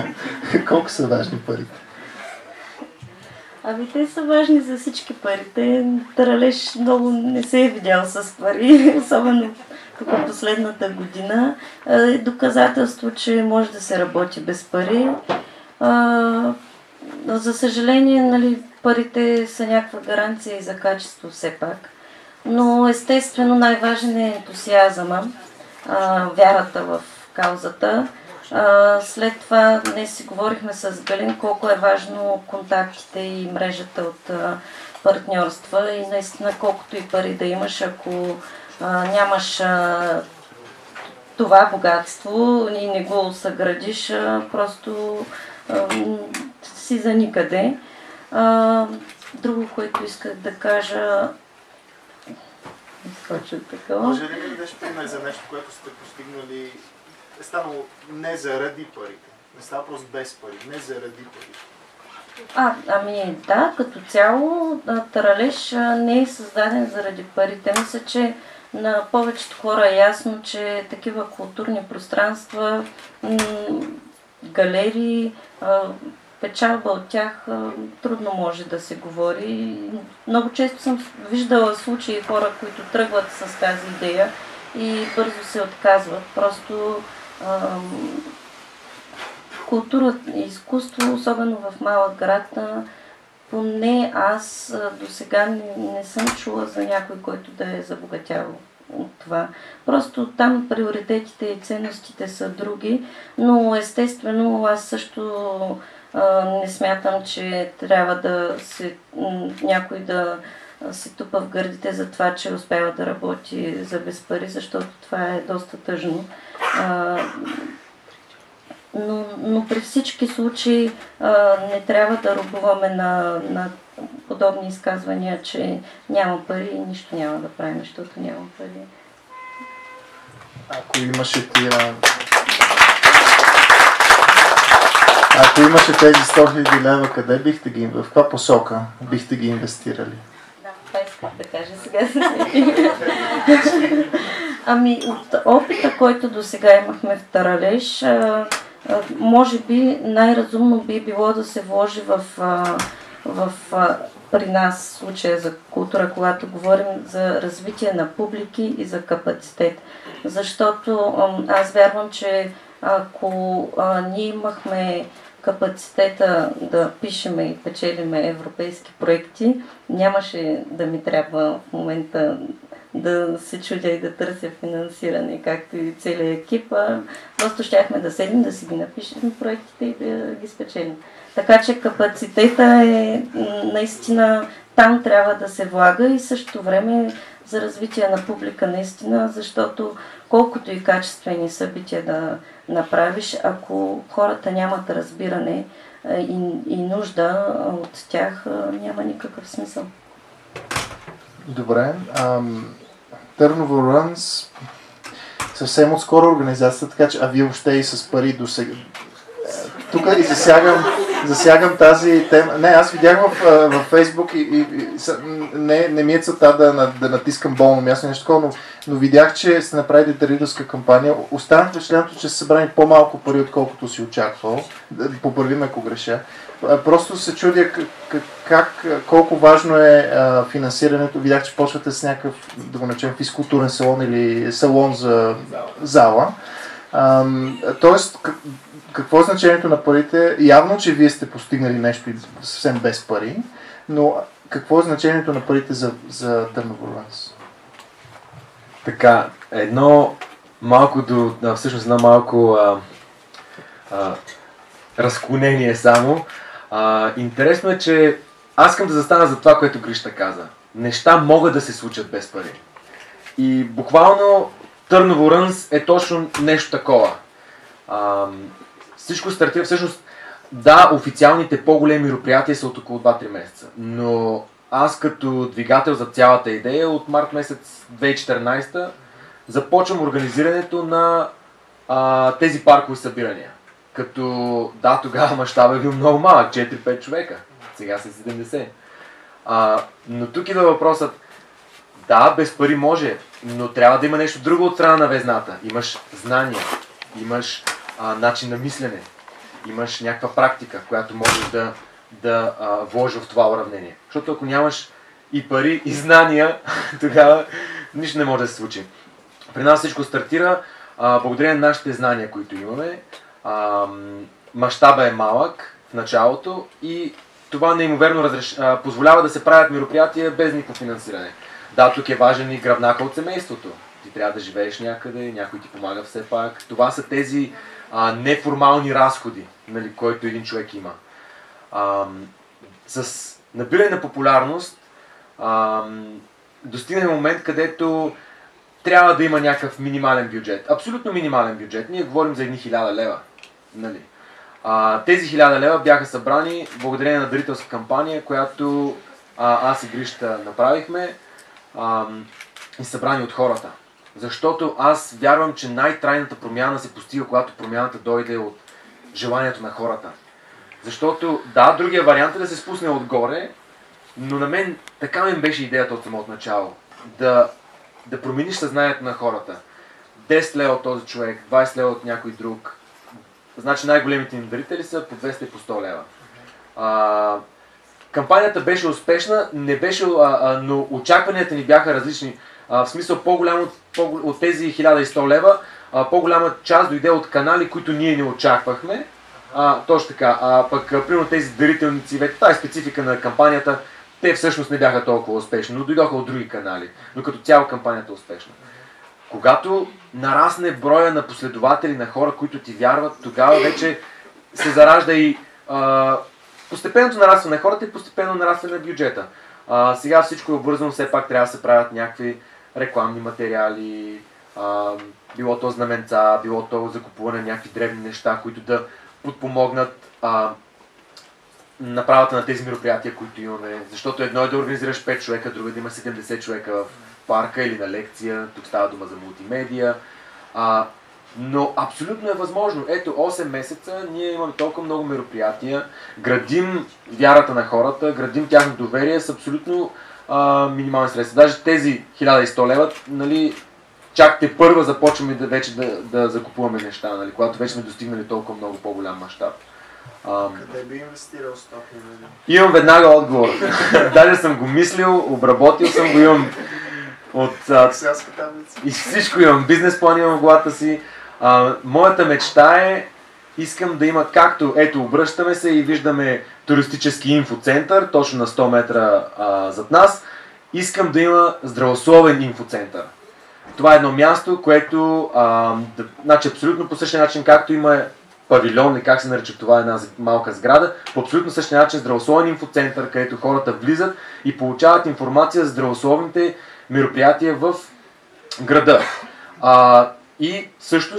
Колко са важни парите? Ами те са важни за всички парите. Таралеж много не се е видял с пари, особено тук последната година. Е доказателство, че може да се работи без пари. А, за съжаление, нали, парите са някаква гаранция и за качество все пак. Но естествено най-важен е ентусиазъма, а, вярата в каузата. След това днес си говорихме с Галин колко е важно контактите и мрежата от партньорства и наистина колкото и пари да имаш, ако а, нямаш а, това богатство и не го съградиш, а, просто а, си за никъде. А, друго, което исках да кажа, Може ли да дадеш пример за нещо, което сте постигнали е станало не заради парите. Не става просто без пари, не заради пари. А, ами да, като цяло Таралеж не е създаден заради парите. Мисля, че на повечето хора е ясно, че такива културни пространства, галерии, печалба от тях трудно може да се говори. Много често съм виждала случаи хора, които тръгват с тази идея и бързо се отказват. Просто култура и изкуство, особено в малък град, поне аз до сега не, не съм чула за някой, който да е забогатявал от това. Просто там приоритетите и ценностите са други, но естествено аз също а, не смятам, че трябва да се някой да се тупа в гърдите за това, че успява да работи за без пари, защото това е доста тъжно. Но, но при всички случаи не трябва да рубуваме на, на подобни изказвания, че няма пари и нищо няма да правим, защото няма пари. Ако имаше тия... Ако имаше тези 100 000 лева, къде бихте ги... В каква посока бихте ги инвестирали? Да, кажа сега. ами, от опита, който до сега имахме в Таралеж, може би най-разумно би било да се вложи в, в при нас случая за култура, когато говорим за развитие на публики и за капацитет. Защото аз вярвам, че ако ние имахме капацитета да пишеме и печелиме европейски проекти, нямаше да ми трябва в момента да се чудя и да търся финансиране, както и целият екип. Просто щяхме да седим, да си ги напишем проектите и да ги спечелим. Така че капацитета е наистина там трябва да се влага и също време за развитие на публика наистина, защото колкото и качествени събития да направиш, ако хората нямат разбиране и, и нужда от тях, няма никакъв смисъл. Добре. Търново Рънс съвсем отскоро организацията, така че, а вие въобще и с пари до сега. Тук и засягам, засягам тази тема. Не, аз видях в, в Фейсбук и, и, и не, не ми е целта да, да натискам болно място, нещо такова, но, но видях, че сте направили дарителска кампания. Останах впечатлението, че са събрани по-малко пари, отколкото си очаквал. Поправи ме, ако греша. Просто се чудя как, как, колко важно е а, финансирането. Видях, че почвате с някакъв, да го начем, физкултурен салон или салон за зала. А, тоест, какво е значението на парите? Явно, че вие сте постигнали нещо съвсем без пари, но какво е значението на парите за, за Търново Така, едно малко до, всъщност едно малко а, а, разклонение само. А, интересно е, че аз искам да застана за това, което Грища каза. Неща могат да се случат без пари. И буквално Търново Рънс е точно нещо такова. А, всичко стартира, всъщност, да, официалните по-големи мероприятия са от около 2-3 месеца, но аз като двигател за цялата идея от март месец 2014 започвам организирането на а, тези паркови събирания. Като, да, тогава мащаба е бил много малък, 4-5 човека. Сега са 70. А, но тук идва въпросът, да, без пари може, но трябва да има нещо друго от страна на везната. Имаш знания, имаш а, начин на мислене, имаш някаква практика, която можеш да, да а, вложи в това уравнение. Защото ако нямаш и пари, и знания, тогава нищо не може да се случи. При нас всичко стартира а, благодарение на нашите знания, които имаме. А, мащаба е малък в началото и това неимоверно разреш... а, позволява да се правят мероприятия без никакво финансиране. Да, тук е важен и гръбнака от семейството. Ти трябва да живееш някъде, някой ти помага все пак. Това са тези а, неформални разходи, нали, който един човек има. А, с набиране на популярност а, достигнем момент, където трябва да има някакъв минимален бюджет. Абсолютно минимален бюджет. Ние говорим за едни хиляда лева. Нали? А, тези хиляда лева бяха събрани благодарение на дарителска кампания, която а, аз и Грища направихме а, и събрани от хората. Защото аз вярвам, че най-трайната промяна се постига, когато промяната дойде от желанието на хората. Защото, да, другия вариант е да се спусне отгоре, но на мен така ми беше идеята от самото начало. Да, да промениш съзнанието на хората. 10 лева от този човек, 20 лева от някой друг. Значи най-големите им дарители са по 200 и по 100 лева. А, кампанията беше успешна, не беше, а, а, но очакванията ни бяха различни. В смисъл по-голям от, по, от тези 1100 лева, по-голяма част дойде от канали, които ние не очаквахме. А, точно така. А пък, примерно тези дарителници, вече тази специфика на кампанията, те всъщност не бяха толкова успешни, но дойдоха от други канали. Но като цяло кампанията е успешна. Когато нарасне броя на последователи, на хора, които ти вярват, тогава вече се заражда и а, постепенното нарастване на хората и постепенно нарастване на бюджета. А, сега всичко е обвързано, все пак трябва да се правят някакви рекламни материали, а, било то знаменца, било то закупуване на някакви древни неща, които да подпомогнат а, направата на тези мероприятия, които имаме. Защото едно е да организираш 5 човека, друго е да има 70 човека в парка или на лекция, тук става дума за мултимедия. А, но абсолютно е възможно. Ето, 8 месеца ние имаме толкова много мероприятия, градим вярата на хората, градим тяхно доверие с абсолютно а, минимални средства. Даже тези 1100 лева, нали, чак те първа започваме да, вече да, да закупуваме неща, нали, когато вече сме достигнали толкова много по-голям мащаб. Къде би инвестирал 100 хиляди? Имам веднага отговор. Даже съм го мислил, обработил съм го, имам от... А, и всичко имам, бизнес план имам в главата си. А, моята мечта е, искам да има както, ето, обръщаме се и виждаме туристически инфоцентър, точно на 100 метра а, зад нас. Искам да има здравословен инфоцентър. Това е едно място, което, а, да, значи абсолютно по същия начин, както има павилион и как се нарича това една малка сграда, по абсолютно същия начин здравословен инфоцентър, където хората влизат и получават информация за здравословните мероприятия в града. А, и също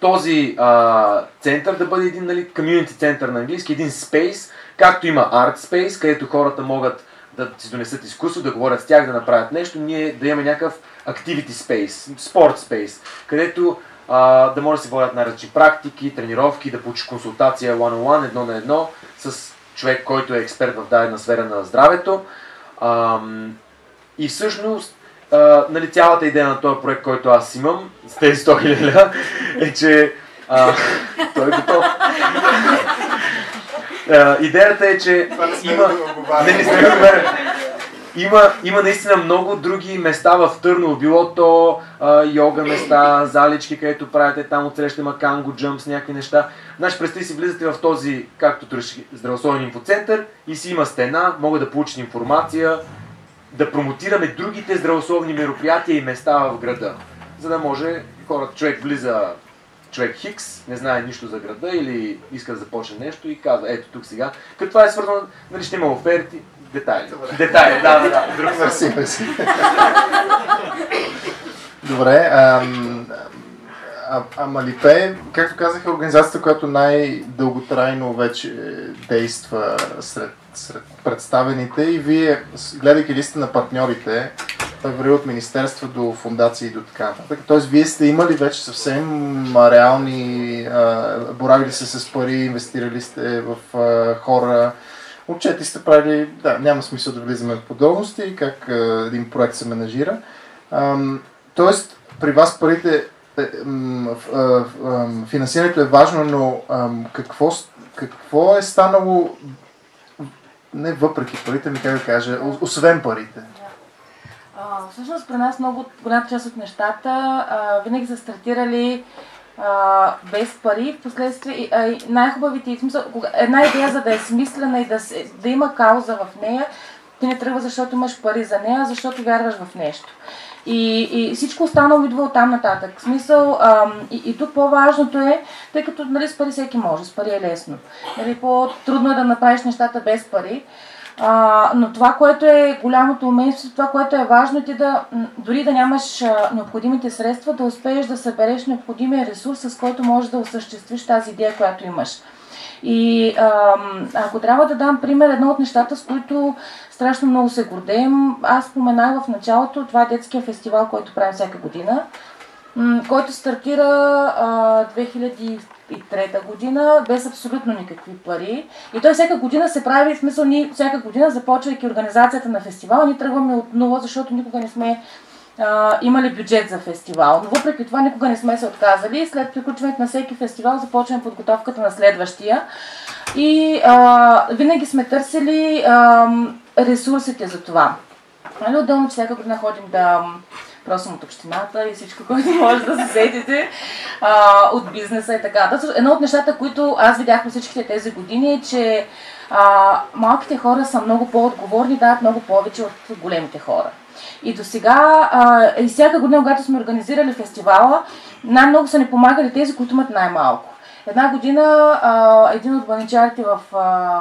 този а, център да бъде един нали, community център на английски, един space, както има art space, където хората могат да си донесат изкуство, да говорят с тях, да направят нещо, ние да имаме някакъв activity space, sport space, където а, да може да се водят най-различни практики, тренировки, да получи консултация one-on-one, едно на едно, с човек, който е експерт в дадена сфера на здравето. А, и всъщност, а, нали, цялата идея на този проект, който аз имам, с тези 100 хиляди, е, че а, той е готов. Идеята е, че има... Не, не сме има, има наистина много други места в Търново, било то а, йога места, залички, където правите там отсреща има канго джъмп с някакви неща. Значи представи си влизате в този, както търши, здравословен инфоцентър и си има стена, могат да получат информация, да промотираме другите здравословни мероприятия и места в града, за да може хората, човек влиза човек Хикс, не знае нищо за града или иска да започне нещо и казва, ето тук сега. Като това е свързано, нали ще има оферти, Детайли. Добре. Детайли, да, да, да. Друг мерси, мерси. Добре, ам, а, а Малипе, както казах, е организацията, която най-дълготрайно вече действа сред, сред представените и вие, гледайки листа на партньорите, върви от министерства до фундации и до така нататък. Тоест, вие сте имали вече съвсем реални, а, боравили се с пари, инвестирали сте в а, хора, Отчети сте правили, да, няма смисъл да влизаме в подробности, как а, един проект се менажира. Тоест, при вас парите, е, финансирането е важно, но какво, какво е станало, не въпреки парите, ми как да кажа, освен парите? Всъщност при нас много голямата част от нещата uh, винаги са стартирали а, без пари, в най-хубавите, смисъл, една идея за да е смислена и да, да има кауза в нея, ти не тръгва защото имаш пари за нея, защото вярваш в нещо. И, и всичко останало идва от там нататък. В смисъл, ам, и, и тук по-важното е, тъй като нали, с пари всеки може, с пари е лесно. Нали, по-трудно е да направиш нещата без пари. А, но това, което е голямото умение, това, което е важно, е ти да, дори да нямаш необходимите средства, да успееш да събереш необходимия ресурс, с който можеш да осъществиш тази идея, която имаш. И а, ако трябва да дам пример, едно от нещата, с които страшно много се гордеем, аз споменах в началото, това е детския фестивал, който правим всяка година, който стартира а, 2003 година без абсолютно никакви пари. И той всяка година се прави, в смисъл ние всяка година, започвайки организацията на фестивала, ние тръгваме от нула, защото никога не сме а, имали бюджет за фестивал. Но въпреки това никога не сме се отказали. След приключването на всеки фестивал започваме подготовката на следващия. И а, винаги сме търсили а, ресурсите за това. Нали, отделно, че всяка година ходим да просим от общината и всичко, което може да се сетите а, от бизнеса и така. Едно от нещата, които аз видях по всичките тези години е, че а, малките хора са много по-отговорни, дават много повече от големите хора. И до сега, и всяка година, когато сме организирали фестивала, най-много са ни помагали тези, които имат най-малко. Една година а, един от баничарите в, а,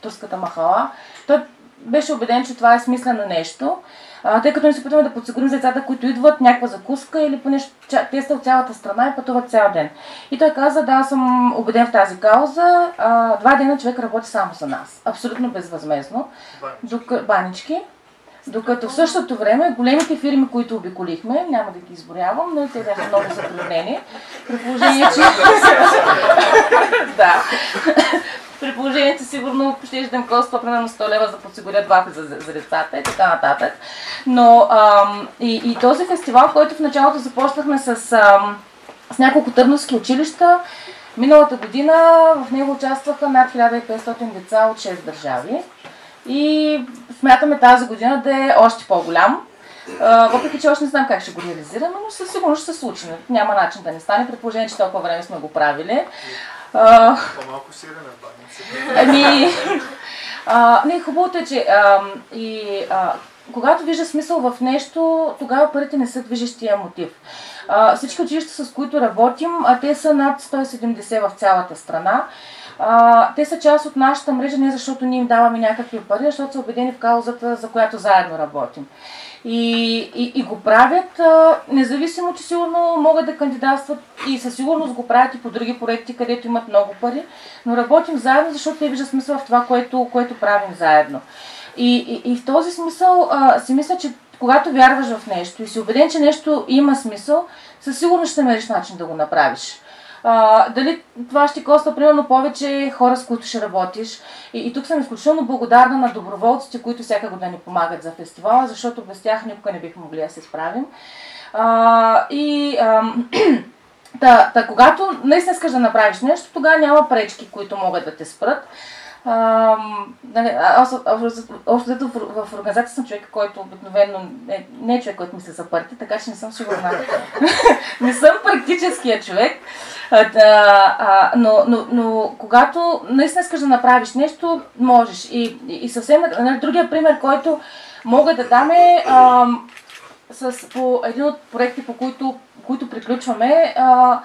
турската махала, той беше убеден, че това е смислено нещо, а, тъй като ние се опитваме да подсигурим за децата, които идват някаква закуска или поне те са от цялата страна и пътуват цял ден. И той каза, да, аз съм убеден в тази кауза, а, два дена човек работи само за нас, абсолютно безвъзмезно, банички. банички. Докато в същото време големите фирми, които обиколихме, няма да ги изборявам, но те бяха много затруднени. При положение, че... да. При положение, че сигурно ще да коства примерно 100 лева за да подсигурят вафли за, за децата и така нататък. Но ам, и, и този фестивал, който в началото започнахме с, ам, с няколко търновски училища, миналата година в него участваха над 1500 деца от 6 държави. И смятаме тази година да е още по-голям. въпреки, че още не знам как ще го реализираме, но със сигурност ще се случи. Няма начин да не стане, предположение, че толкова време сме го правили. По-малко сирене в баница. Ами, не, хубавото е, че а, и а, когато вижда смисъл в нещо, тогава парите не са движещия мотив. А, всички училища, с които работим, а те са над 170 в цялата страна. А, те са част от нашата мрежа не защото ние им даваме някакви пари, защото са убедени в каузата, за която заедно работим. И, и, и го правят, независимо, че сигурно могат да кандидатстват и със сигурност го правят и по други проекти, където имат много пари, но работим заедно, защото те виждат смисъл в това, което, което правим заедно. И, и, и в този смисъл а, си мисля, че когато вярваш в нещо и си убеден, че нещо има смисъл, със сигурност ще намериш начин да го направиш. А, дали това ще коства примерно повече хора, с които ще работиш. И, и тук съм изключително благодарна на доброволците, които всяка година ни помагат за фестивала, защото без тях никога не бихме могли да се справим. А, и а, та, та, когато наистина искаш да направиш нещо, тогава няма пречки, които могат да те спрат. Нали, аз общо в, в организация съм човек, който обикновено е, не е човек, който мисли за парите, така че не съм сигурна. не съм практическия човек. А, а, но, но, но когато наистина искаш да направиш нещо, можеш. И, и, съвсем нали, другия пример, който мога да дам е а, с, по един от проекти, по които, които приключваме. А,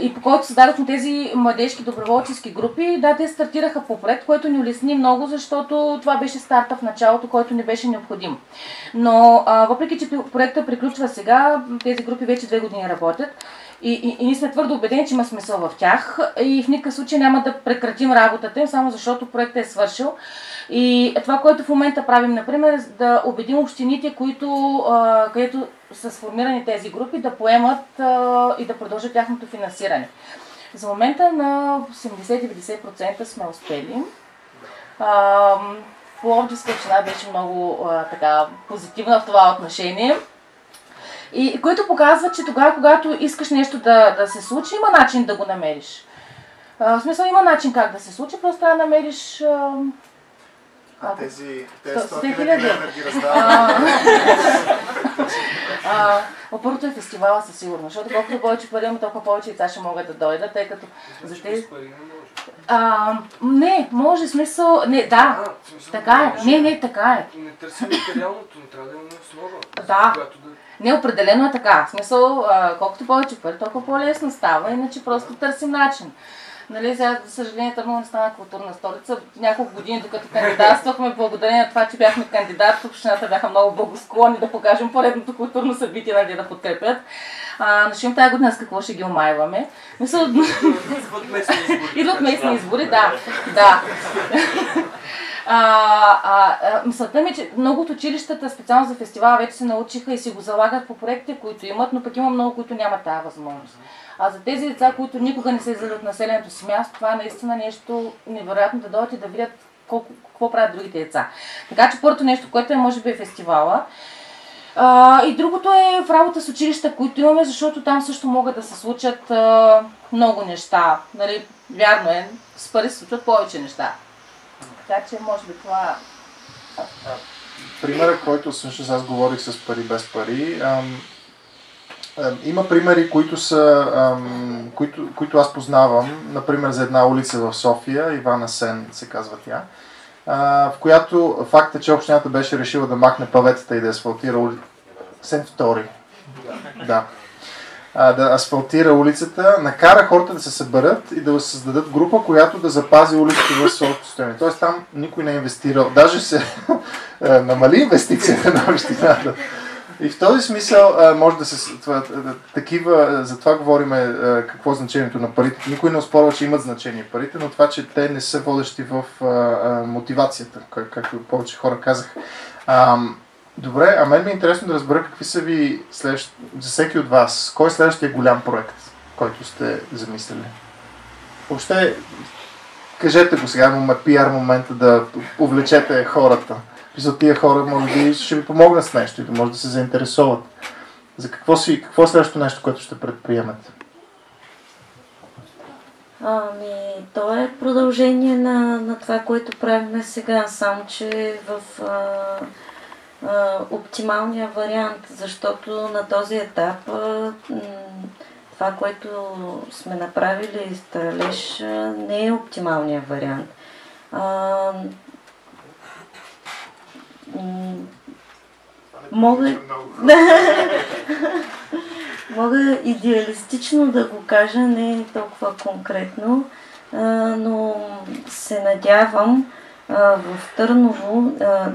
и по който създадохме тези младежки доброволчески групи, да, те стартираха по проект, което ни улесни много, защото това беше старта в началото, който не беше необходим. Но а, въпреки, че проекта приключва сега, тези групи вече две години работят и, и, и ние сме твърдо убедени, че има смисъл в тях и в никакъв случай няма да прекратим работата им, само защото проектът е свършил. И това, което в момента правим, например, е да убедим общините, които, а, където са сформирани тези групи, да поемат а, и да продължат тяхното финансиране. За момента на 80-90% сме успели. Пловдивска община беше много а, така, позитивна в това отношение. И което показва, че тогава, когато искаш нещо да, да се случи, има начин да го намериш. А, в смисъл има начин как да се случи, просто трябва да намериш а, а тези, тези 100 хиляди ги Първото е фестивала със сигурност, защото колкото повече пари има, толкова повече деца ще могат да дойдат, тъй като за тези... А, не, може смисъл. Не, да. А, смисъл, така е. Не, не, така е. Не търсим материалното, не трябва да имаме основа. Да. да. Не, определено е така. В смисъл, а, колкото повече пари, толкова по-лесно става, иначе просто търсим начин. Нали, сега, за съжаление, Търново не стана културна столица. Няколко години, докато кандидатствахме, благодарение на това, че бяхме кандидат, общината бяха много благосклонни да покажем поредното културно събитие, нали, да подкрепят. А, но ще тази година с какво ще ги омайваме. Мисля, Идват местни избори, да. да. А, а, а, мисълта ми, е, че много от училищата, специално за фестивала, вече се научиха и си го залагат по проектите, които имат, но пък има много, които нямат тази възможност. А за тези деца, които никога не се излизат от населеното си място, това е наистина нещо невероятно да дойдат и да видят колко, какво правят другите деца. Така че първото нещо, което е може би е фестивала, А, и другото е в работа с училища, които имаме, защото там също могат да се случат а, много неща. Нали, вярно е, с пари се случват повече неща. Така че, може би това... Примера, който всъщност аз говорих с пари без пари, ам, има примери, които, са, които, които аз познавам. Например, за една улица в София, Ивана Сен се казва тя, в която факта, че общината беше решила да махне паветата и да асфалтира улицата. Сен втори. Да. А, да асфалтира улицата, накара хората да се съберат и да създадат група, която да запази улицата в своето състояние. Тоест там никой не е инвестирал. Даже се е, намали инвестицията на общината. И в този смисъл може да се... Такива, за това говорим какво е значението на парите. Никой не оспорва, че имат значение парите, но това, че те не са водещи в мотивацията, как, както повече хора казах. Добре, а мен ми е интересно да разбера какви са ви следващ... за всеки от вас. Кой е следващия голям проект, който сте замислили? Въобще, кажете го сега, имаме пиар момента да увлечете хората. За тия хора може би ще ви помогнат с нещо и да може да се заинтересуват. За какво си, какво е следващото нещо, което ще предприемете? Ами, то е продължение на, на това, което правим сега, само че в а, а, оптималния вариант, защото на този етап а, това, което сме направили с Таралеж, а, не е оптималния вариант. А, мога, мога идеалистично да го кажа, не толкова конкретно, но се надявам в Търново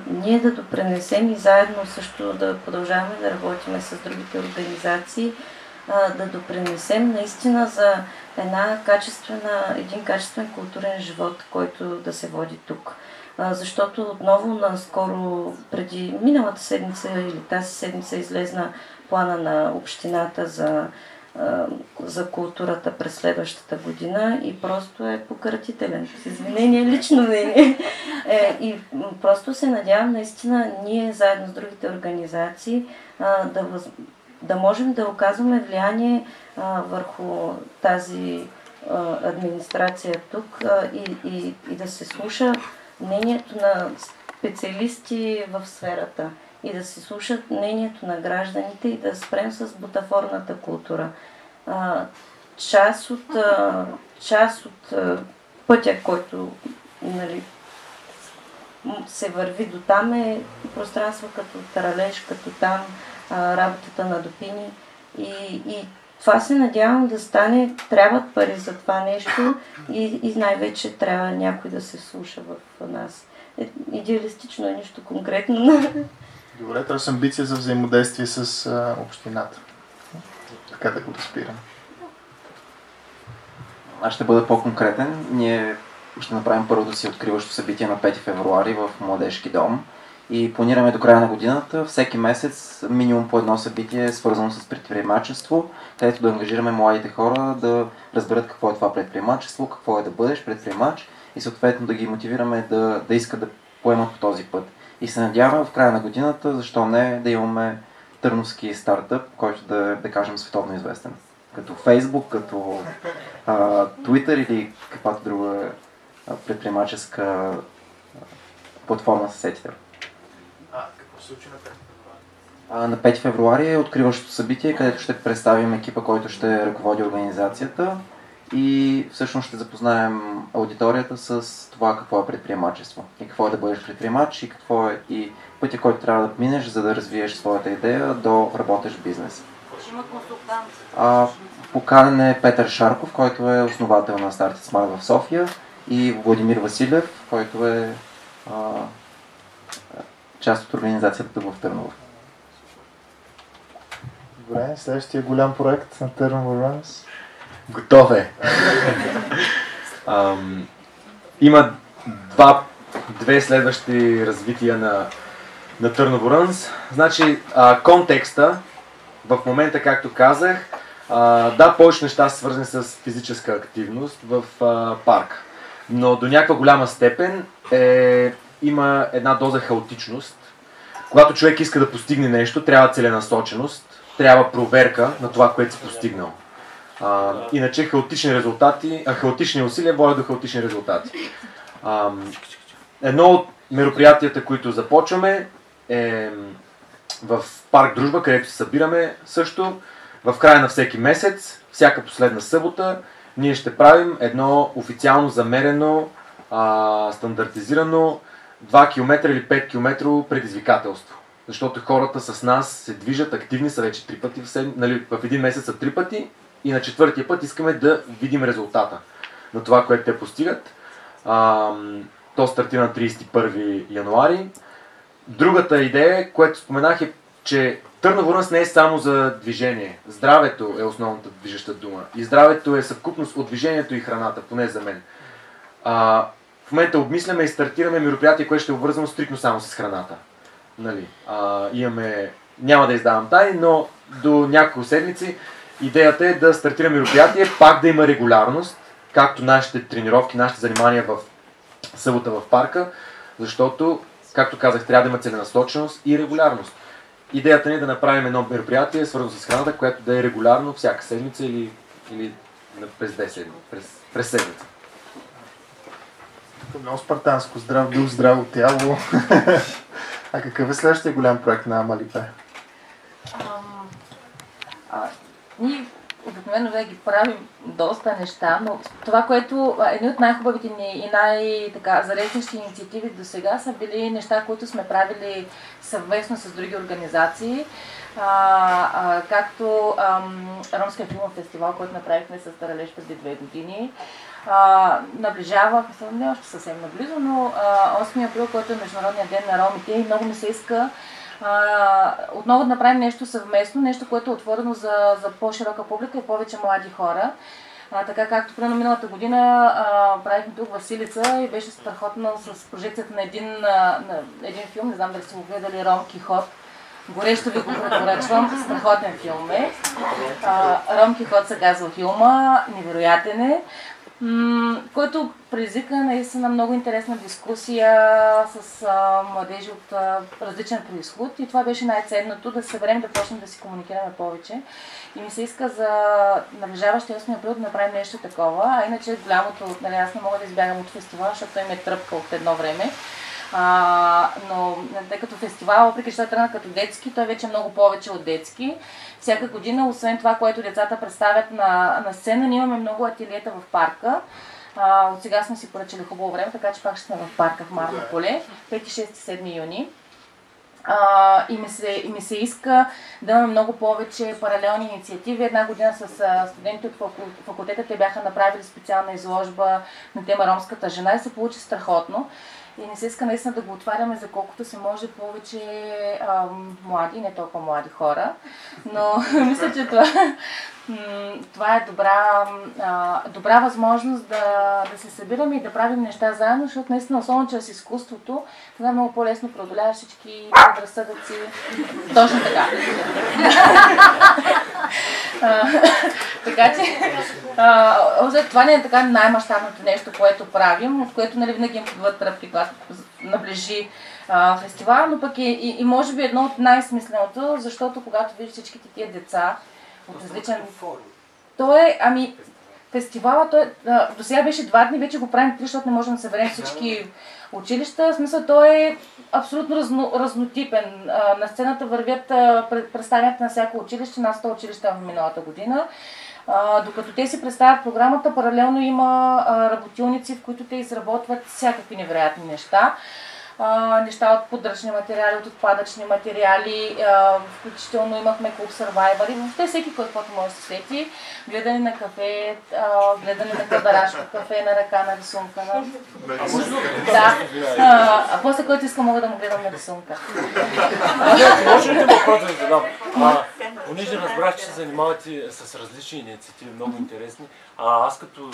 ние да допренесем и заедно също да продължаваме да работим с другите организации, да допренесем наистина за една качествена, един качествен културен живот, който да се води тук. Защото отново наскоро, преди миналата седмица или тази седмица излезна плана на общината за, за културата през следващата година и просто е пократителен. С извинение, лично мнение. Е, и просто се надявам наистина ние заедно с другите организации да, да можем да оказваме влияние върху тази администрация тук и, и, и да се слуша мнението на специалисти в сферата и да се слушат мнението на гражданите и да спрем с бутафорната култура. А, част от, а, част от а, пътя, който нали, се върви до там е пространство като Таралеж, като там а, работата на Допини и, и това се надявам да стане, трябват пари за това нещо и, и най-вече трябва някой да се слуша в нас. Е, идеалистично е нищо конкретно. Добре, т.е. амбиция за взаимодействие с а, общината. Така да го разбирам. Аз ще бъда по-конкретен. Ние ще направим първото си откриващо събитие на 5 февруари в Младежки дом и планираме до края на годината всеки месец минимум по едно събитие, свързано с предприемачество, където да ангажираме младите хора да разберат какво е това предприемачество, какво е да бъдеш предприемач и съответно да ги мотивираме да, да искат да поемат по този път. И се надяваме в края на годината, защо не, да имаме търновски стартъп, който да да кажем, световно известен. Като Facebook, като а, Twitter или каквато друга предприемаческа платформа се сетите. Случи на А, На 5 февруари е откриващото събитие, където ще представим екипа, който ще ръководи организацията и всъщност ще запознаем аудиторията с това какво е предприемачество и какво е да бъдеш предприемач и какво е и пътя, който трябва да минеш, за да развиеш своята идея до работещ бизнес. Ще има консултант. А, поканен е Петър Шарков, който е основател на Started Smart в София и Владимир Василев, който е а, част от организацията в Търново. Добре, следващия голям проект на Thermal Runs. Готов е. Ам, има два, две следващи развития на, на Търново Рънс. Значи, а, контекста, в момента, както казах, а, да, повече неща са свързани с физическа активност в а, парк. Но до някаква голяма степен е, има една доза хаотичност когато човек иска да постигне нещо, трябва целенасоченост, трябва проверка на това, което си постигнал. А, иначе хаотични резултати, а, хаотични усилия водят до хаотични резултати. А, едно от мероприятията, които започваме е в парк Дружба, където се събираме също. В края на всеки месец, всяка последна събота, ние ще правим едно официално замерено, а, стандартизирано 2 км или 5 км предизвикателство. Защото хората с нас се движат, активни са вече три пъти в, сед... нали, в един месец са три пъти и на четвъртия път искаме да видим резултата на това, което те постигат. А, то стартира на 31 януари. Другата идея, която споменах е, че Търново Рънс не е само за движение. Здравето е основната движеща дума. И здравето е съвкупност от движението и храната, поне за мен. А, в момента обмисляме и стартираме мероприятие, което ще е стрикно само с храната. Нали, а, имаме, няма да издавам тайни, но до няколко седмици идеята е да стартираме мероприятие, пак да има регулярност, както нашите тренировки, нашите занимания в събота в парка, защото, както казах, трябва да има целенасоченост и регулярност. Идеята ни е да направим едно мероприятие, свързано с храната, което да е регулярно всяка седмица или, или през 10 през, през седмица. Много спартанско. Здрав дух, здраво тяло. а какъв е следващия голям проект на Амалипе? Ние обикновено да ги правим доста неща, но това, което едни от най-хубавите ни и най-заречнищи инициативи до сега са били неща, които сме правили съвместно с други организации, а, а, както ам, Ромския филмов фестивал, който направихме с Таралеж преди две години. А, наближава, не още съвсем наблизо, но а, 8 април, който е Международния ден на ромите и много ми се иска отново да направим нещо съвместно, нещо, което е отворено за, за по-широка публика и повече млади хора. А, така както примерно миналата година правихме тук в Силица и беше страхотно с прожекцията на един, на, на един филм, не знам дали сте го гледали, Ром Кихот. Горещо ви го препоръчвам, страхотен филм е. А, Ром Кихот се казва филма, невероятен е който предизвика наистина много интересна дискусия с а, младежи от а, различен происход и това беше най-ценното, да се съберем да почнем да си комуникираме повече. И ми се иска за наближаващия 8 април да направим нещо такова, а иначе голямото, нали, аз не мога да избягам от фестивала, защото той ме е тръпка от едно време. А, но тъй като фестивал, въпреки че той тръгна като детски, той вече е много повече от детски. Всяка година, освен това, което децата представят на, на сцена, ние имаме много ателиета в парка. А, от сега сме си поръчали хубаво време, така че пак ще сме в парка в Марно поле, 5, 6, 7 юни. А, и, ми се, и ми се иска да имаме много повече паралелни инициативи. Една година с а, студенти от факултета те бяха направили специална изложба на тема ромската жена и се получи страхотно. И не се иска наистина да го отваряме за колкото се може повече а, млади, не толкова млади хора. Но мисля, че това, това е добра, а, добра възможност да, да се събираме и да правим неща заедно, защото наистина, особено чрез изкуството, това е много по-лесно преодоляваш всички предразсъдъци. Точно така. така че, а, това не е така най-мащабното нещо, което правим, от което нали, винаги им подват тръпки, когато наближи а, фестивал, но пък е и, и може би едно от най-смисленото, защото когато видиш всичките тия деца от различен... То е, ами, фестивала, той, а, до сега беше два дни, вече го правим три, защото не можем да съберем всички училища. В смисъл, той е абсолютно разно, разнотипен. На сцената вървят а, представянето на всяко училище, на 100 училища в миналата година. Докато те си представят програмата, паралелно има работилници, в които те изработват всякакви невероятни неща а, неща от подръчни материали, от отпадъчни материали, а, включително имахме клуб Survivor и въобще всеки който може да се сети, гледане на кафе, а, гледане на кълдарашко кафе, на ръка, на рисунка. На... Да. А, а после който иска мога да му гледам на рисунка. Може ли да въпрос да задам? Понеже разбрах, че се занимавате с различни инициативи, много интересни, а аз като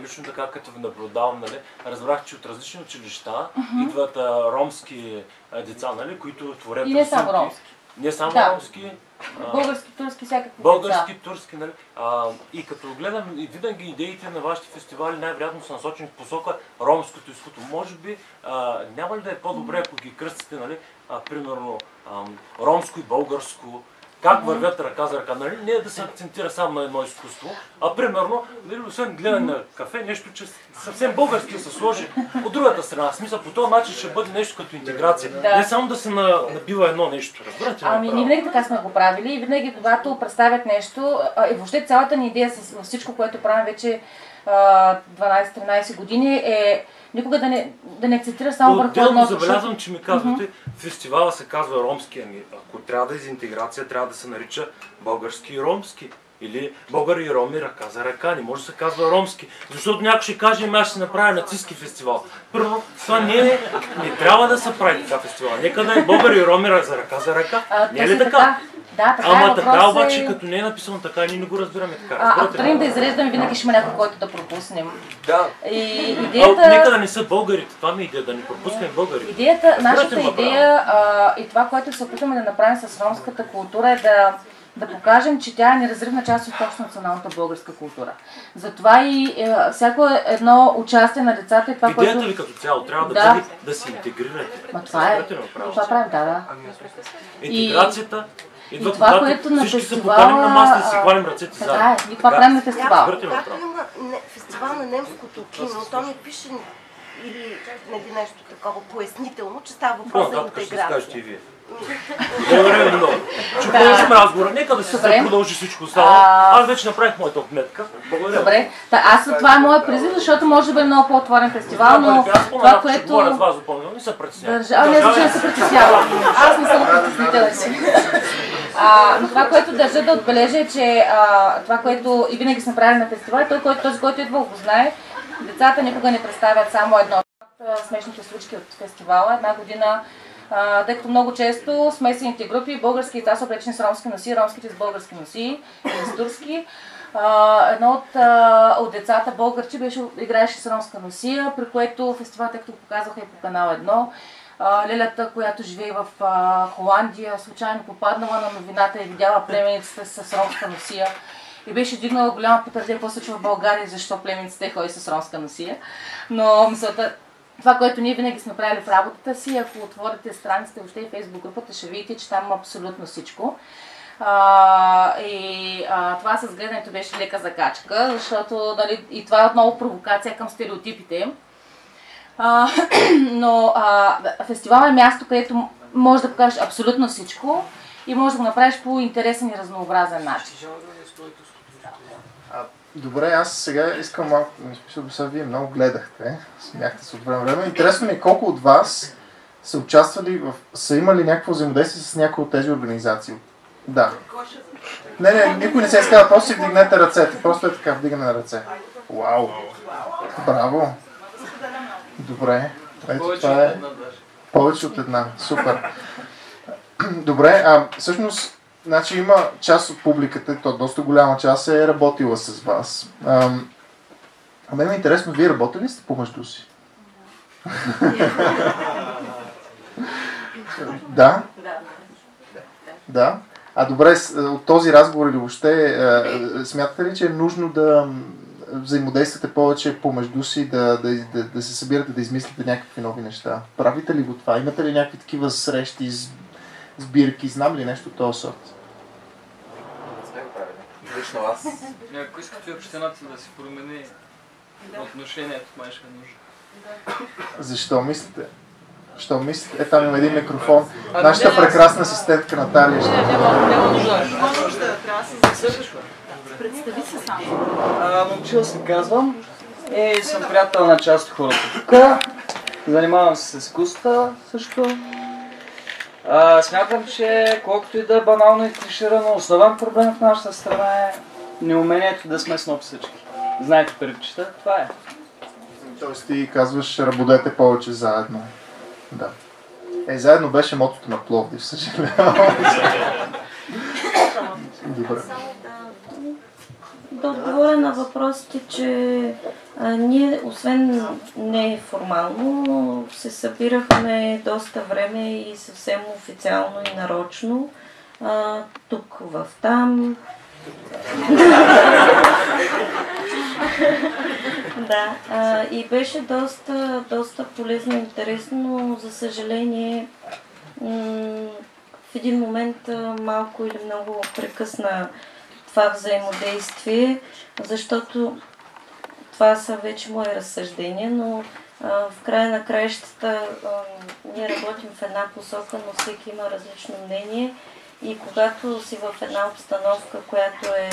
лично така като ви наблюдавам, нали, разбрах, че от различни училища идват а, ромски а, деца, нали, които творят И не само ромски. Не само да. ромски, А, Български, турски, всякакви Български, деца. турски, нали? А, и като гледам и винаги идеите на вашите фестивали най-вероятно са насочени в посока ромското изкуство. Може би а, няма ли да е по-добре, ако ги кръстите, нали? А, примерно ам, ромско и българско, как вървят ръка за ръка, нали? Не е да се акцентира само на едно изкуство, а примерно, нали, освен гледане на кафе, нещо, че съвсем български се сложи от другата страна. Смисъл, по този начин ще бъде нещо като интеграция. Да. Не само да се на, набива едно нещо, разбирате ли? Ами, ние винаги така сме го правили и винаги, когато представят нещо, и въобще цялата ни идея с всичко, което правим вече а, 12-13 години е никога да не, да не акцентира само върху Отделно едното. забелязвам, че ми казвате, фестивала се казва ромски, ами ако трябва да е за интеграция, трябва да се нарича български и ромски. Или българи и роми ръка за ръка, не може да се казва ромски. Защото някой ще каже, ами аз ще направя нацистски фестивал. Първо, това не, е, не трябва да се прави така фестивал. Нека да е българи и роми за ръка за ръка. А, не е ли така? Да, така Ама е, така, обаче, е... като не е написано така, ние не го разбираме така. А, ако тръгнем да изреждаме, винаги ще има някой, който да пропуснем. Да. И А, идеята... нека да не са българите, това ми е идея, да не пропускаме българите. Идеята, Разбирате нашата идея а, и това, което се опитваме да направим с ромската култура е да, да покажем, че тя е неразривна част от точно националната българска култура. Затова и е, всяко едно участие на децата и това, Идеята което... ви като цяло трябва да, Да. бъде да се интегрирате. Ма това е, това правим, да, да. Интеграцията идва и това, когато което на всички се фестивала, поканим на масата и си хвалим ръцете Така заедно. е, и това правим на ме Когато правилно? има фестивал на немското кино, то ми пише или нали, нещо такова пояснително, че става въпрос за По-нататък ще интеграция. скажете и вие. Благодаря ви много. Ще продължим разговора. Нека да се продължи всичко останало. Аз вече направих моята отметка. Благодаря. Добре, Та, аз това е моят призив, защото може да бъде много по-отворен фестивал, но това, това, ще говоря с което... вас допълнително, не се притеснявам. А, не, защо не се притеснявам. Аз не съм притеснителен. А, но това, което държа да отбележа е, че а, това, което и винаги сме правили на фестивал, той, който, този, който идва, го знае. Децата никога не представят само едно. Смешните случки от фестивала. Една година тъй като много често смесените групи, български деца са облечени с ромски носи, ромските с български носи или с турски. Едно от, от децата българче беше, играеше с ромска носия, при което фестивалът, го показаха и по канал 1, а, Лелята, която живее в Холандия, случайно попаднала на новината и видяла племениците с ромска носия. И беше дигнала голяма потърдия какво случва в България и защо племениците ходи с ромска носия. Но мисълта, това, което ние винаги сме правили в работата си, ако отворите страницата, въобще и фейсбук групата, ще видите, че там абсолютно всичко. А, и а, това с гледането беше лека закачка, защото нали, и това е отново провокация към стереотипите. А, но а, фестивал е място, където може да покажеш абсолютно всичко и може да го направиш по интересен и разнообразен начин. Добре, аз сега искам малко, до сега вие много гледахте, смяхте се от време време. Интересно ми е колко от вас са участвали в, са имали някакво взаимодействие с някои от тези организации. Да. Не, не, никой не се изказва, просто си вдигнете ръцете. Просто е така, вдигане на ръце. Вау! Браво! Добре. Ето това е повече от една. Супер. Добре, а всъщност, значи има част от публиката, то доста голяма част е работила с вас. Ам, а мен е интересно, вие работили ли сте помежду си? да? Да. А добре, с- от този разговор или въобще, е, смятате ли, че е нужно да взаимодействате повече помежду си, да, да, да, да се събирате, да измислите някакви нови неща? Правите ли го това? Имате ли някакви такива срещи, сбирки, знам ли нещо от този сорт? Лично аз. Ако искате общината да си промени отношението, май ще е нужно. Защо мислите? Защо мислите? Е, там има един микрофон. А, Нашата не, прекрасна асистентка Наталия ще... Няма, няма нужда. Няма нужда, трябва да се засъщва. Представи се само. Момчил се казвам и съм приятел на част от хората тук. Занимавам се с изкуства също. А, смятам, че колкото и да е банално и клиширано, основен проблем в нашата страна е неумението да сме сноб всички. Знаете притчета, това е. Тоест ти казваш, работете повече заедно. Да. Е, заедно беше мотото на Пловдив, съжалявам. Добре. Да отговоря на въпросите, че а, ние, освен неформално, се събирахме доста време и съвсем официално и нарочно а, тук в там. да, а, и беше доста, доста полезно и интересно, но за съжаление в един момент малко или много прекъсна това взаимодействие, защото това са вече мои разсъждения, но в края на краищата ние работим в една посока, но всеки има различно мнение и когато си в една обстановка, която е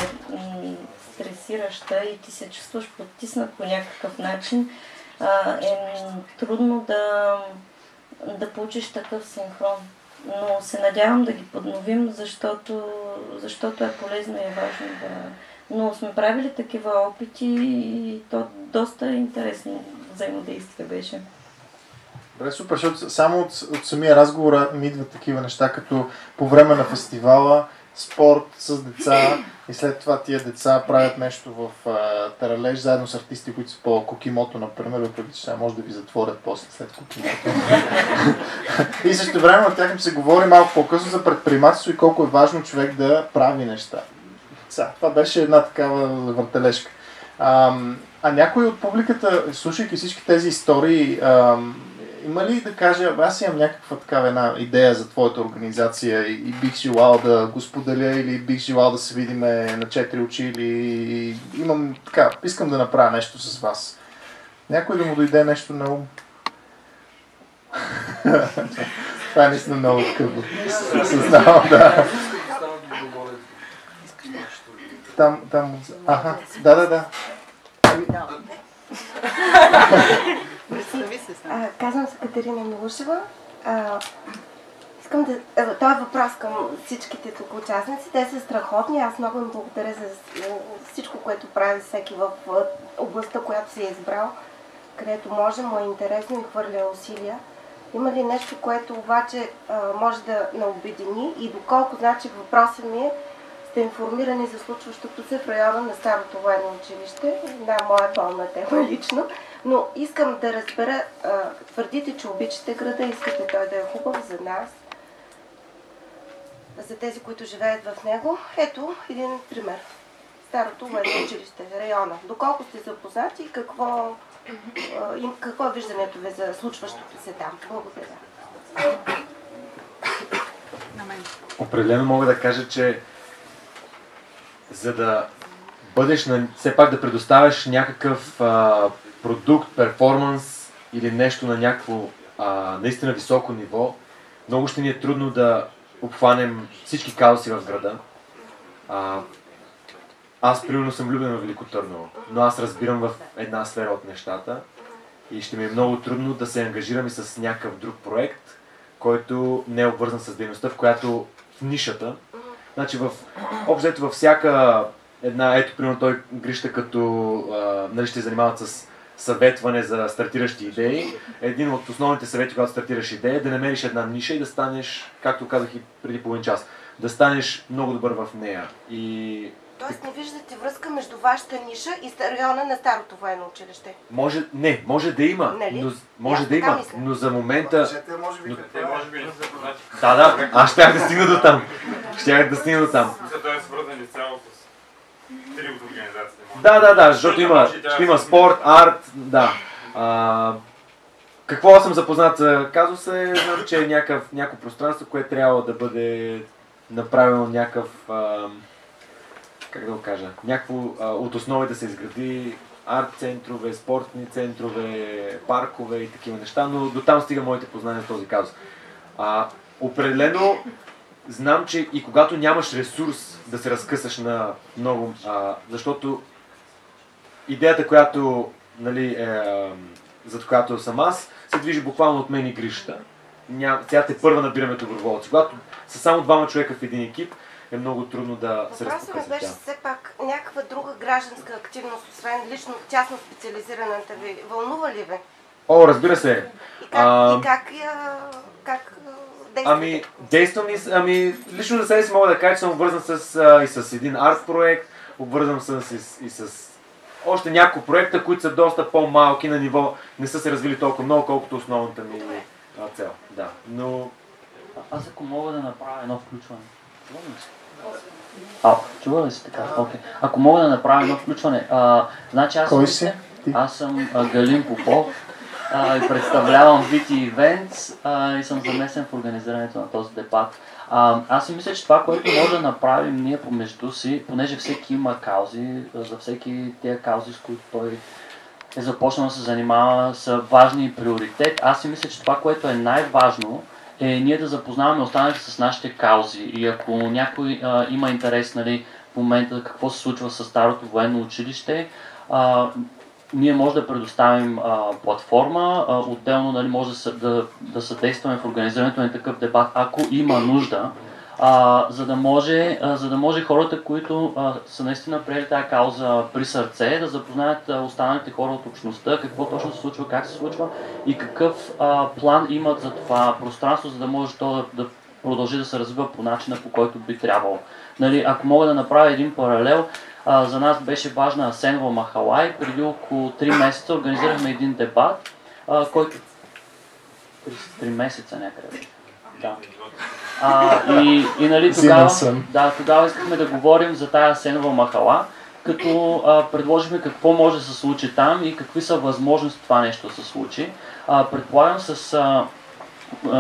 стресираща и ти се чувстваш потиснат по някакъв начин, е трудно да, да получиш такъв синхрон. Но се надявам да ги подновим, защото, защото е полезно и е важно да... Но сме правили такива опити и то доста интересно взаимодействие беше. Добре, супер, защото само от, от самия разговор ми идват такива неща, като по време на фестивала, спорт с деца и след това тия деца правят нещо в а, Таралеж, заедно с артисти, които са по Кокимото, например, въпреки че може да ви затворят после след Кокимото. и също време от тях им се говори малко по-късно за предприемачество и колко е важно човек да прави неща. Сега, това беше една такава въртележка. А, а някой от публиката, слушайки всички тези истории, ам, има ли да кажа, аз имам някаква такава една идея за твоята организация и, и бих желал да го споделя или бих желал да се видиме на четири очи или имам така, искам да направя нещо с вас. Някой да му дойде нещо на ум? Това е наистина много скъпо. Съзнавам, да. Там, там, аха, да, да, да. Представи се а, Казвам се Катерина Милушева. А, искам да... а, Това е въпрос към всичките тук участници. Те са страхотни. Аз много им благодаря за всичко, което прави всеки в областта, която си е избрал, където може, му е интересно и хвърля усилия. Има ли нещо, което обаче може да не обедини и доколко, значи въпросът ми е, сте информирани за случващото се в района на Старото военно училище. Да, моя болна тема лично. Но искам да разбера, а, твърдите, че обичате града, искате той да е хубав за нас, за тези, които живеят в него. Ето един пример. Старото военно училище, района. Доколко сте запознати, какво, а, им, какво е виждането ви за случващото се там? Благодаря. Определено мога да кажа, че за да бъдеш на, все пак да предоставяш някакъв а, продукт, перформанс или нещо на някакво а, наистина високо ниво, много ще ни е трудно да обхванем всички казуси в града. А, аз примерно съм влюбен в Велико Търново, но аз разбирам в една сфера от нещата и ще ми е много трудно да се ангажирам и с някакъв друг проект, който не е обвързан с дейността, в която в нишата. Значи в общо във всяка една, ето примерно той Грища като а, нали, ще занимават с съветване за стартиращи идеи. Един от основните съвети, когато стартираш идея, е да намериш една ниша и да станеш, както казах и преди половин час, да станеш много добър в нея. И Тоест не виждате връзка между вашата ниша и района на Старото военно училище? Може, не, може да има, Нали? но, може Аз да има, мисля. но за момента... Но, Те може би не са познати. да, да, аз щях да стигна до там. Щях да стигна до там. Той е свързан изцяло с три от организациите. Да, да, да, защото има, ще да има спорт, арт, да. А, какво съм запознат за казуса е, знам, че е някакъв, някакво пространство, което трябва да бъде направено някакъв, а, как да го кажа, някакво а, от основи да се изгради арт центрове, спортни центрове, паркове и такива неща, но до там стига моите познания в този казус. А, определено знам, че и когато нямаш ресурс да се разкъсаш на много, а, защото идеята, която, нали, е, а, за която съм аз, се движи буквално от мен и. Ням, сега те първа набираме доброволци. Когато са само двама човека в един екип, е много трудно да се Въпросът ми беше тя. все пак някаква друга гражданска активност, освен лично тясно специализираната ви. Вълнува ли ви? О, разбира се. И как, А, и как, я, как действате? Ами, действам и, ами, лично за себе си мога да кажа, че съм обвързан с, а, и с един арт проект, обвързан съм с, и, и с още няколко проекта, които са доста по-малки на ниво, не са се развили толкова много, колкото основната ми а, цел. Да, но Аз ако мога да направя едно включване. А, чува ли се така? Окей. Ако мога да направя едно включване. А, значи аз Кой съм, си? Аз съм а, Галин Попов а, и представлявам VT Events а, и съм замесен в организирането на този дебат. А, аз си мисля, че това, което може да направим ние помежду си, понеже всеки има каузи, за всеки тези каузи, с които той е започнал да се занимава, са важни и приоритет. Аз си мисля, че това, което е най-важно, е ние да запознаваме останалите с нашите каузи. И ако някой а, има интерес нали, в момента какво се случва с старото военно училище, а, ние може да предоставим а, платформа, а, отделно нали, може да, да, да съдействаме в организирането на такъв дебат, ако има нужда, а, за, да може, а, за да може хората, които а, са наистина приели тази кауза при сърце, да запознаят а, останалите хора от общността, какво точно се случва, как се случва и какъв а, план имат за това пространство, за да може то да, да продължи да се развива по начина, по който би трябвало. Нали, ако мога да направя един паралел, а, за нас беше важна Асенова Махалай. Преди около 3 месеца организирахме един дебат, а, който... 3 месеца някъде. Да. А, и, и нали тогава, да, тогава искахме да говорим за тая Асенова Махала, като а, предложихме какво може да се случи там и какви са възможности това нещо да се случи. А, предполагам с а,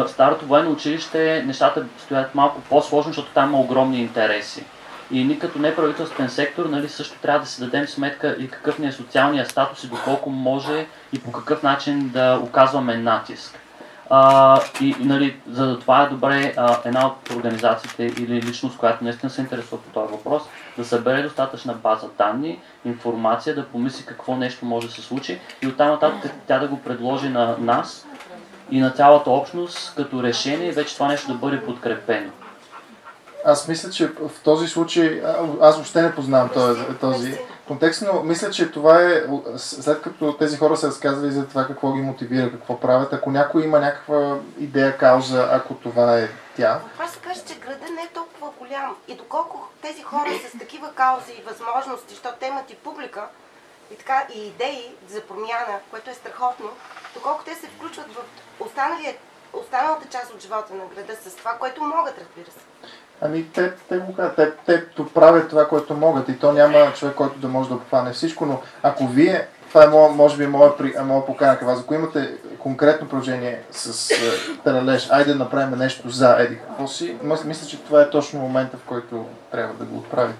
старото военно училище нещата стоят малко по-сложно, защото там има огромни интереси. И ние като неправителствен сектор нали, също трябва да си дадем сметка и какъв ни е социалния статус и доколко може и по какъв начин да оказваме натиск. А, и нали, за да това е добре а, една от организациите или личност, която наистина се интересува по този въпрос, да събере достатъчна база данни, информация, да помисли какво нещо може да се случи и оттам нататък тя да го предложи на нас и на цялата общност като решение и вече това нещо да бъде подкрепено. Аз мисля, че в този случай, аз въобще не познавам този, този контекст, но мисля, че това е, след като тези хора са разказали за това какво ги мотивира, какво правят, ако някой има някаква идея, кауза, ако това е тя, Просто кажа, че града не е толкова голям. И доколко тези хора с такива каузи и възможности, защото те имат и публика, и така, и идеи за промяна, което е страхотно, доколко те се включват в останалия, останалата част от живота на града с това, което могат, разбира се. Ами те, те го казват, те, те правят това, което могат и то няма човек, който да може да обхване всичко, но ако вие, това е моя, може би моя, при- а, моя покана към вас, ако имате конкретно предложение с е, Таралеж, айде да направим нещо за Еди какво си, мис- мисля, че това е точно момента, в който трябва да го отправите.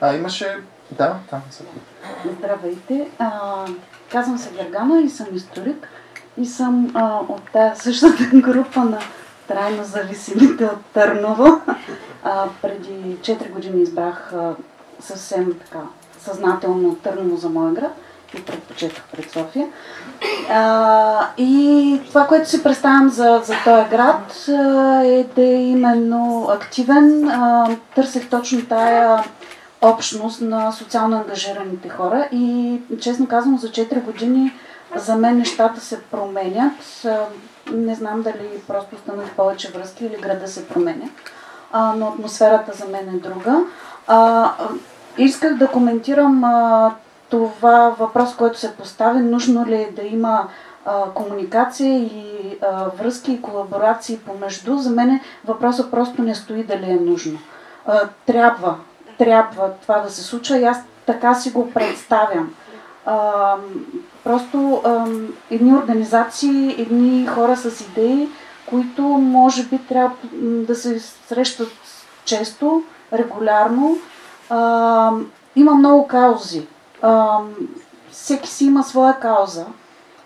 А, имаше, да, там са. Здравейте, а, казвам се Гергана и съм историк и съм а, от тази същата група на трайно зависимите от Търново. А, преди 4 години избрах а, съвсем така съзнателно Търново за моя град и предпочетах пред София. А, и това, което си представям за, за този град е да е именно активен. А, търсех точно тая общност на социално ангажираните хора и честно казвам за 4 години за мен нещата се променят. Не знам дали просто станах повече връзки или града се променя, а, но атмосферата за мен е друга. А, исках да коментирам а, това въпрос, който се постави. Нужно ли е да има а, комуникация и а, връзки и колаборации помежду? За мен въпросът просто не стои дали е нужно. А, трябва, трябва това да се случва и аз така си го представям. А, просто а, едни организации, едни хора с идеи, които може би трябва да се срещат често, регулярно. А, има много каузи. А, всеки си има своя кауза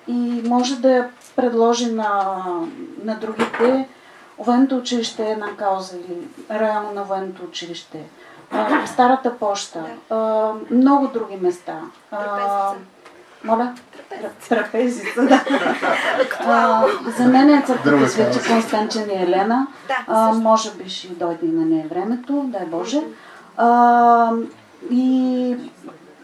и може да я предложи на, на другите. Военното училище е една кауза или района на военното училище. А, Старата поща, а, много други места. Трапезица. Моля? Трапезица, да. А, за мен е църквата Свети кауза. Константин и Елена. Да, А, може би ще дойде и на нея времето, дай Боже. А, и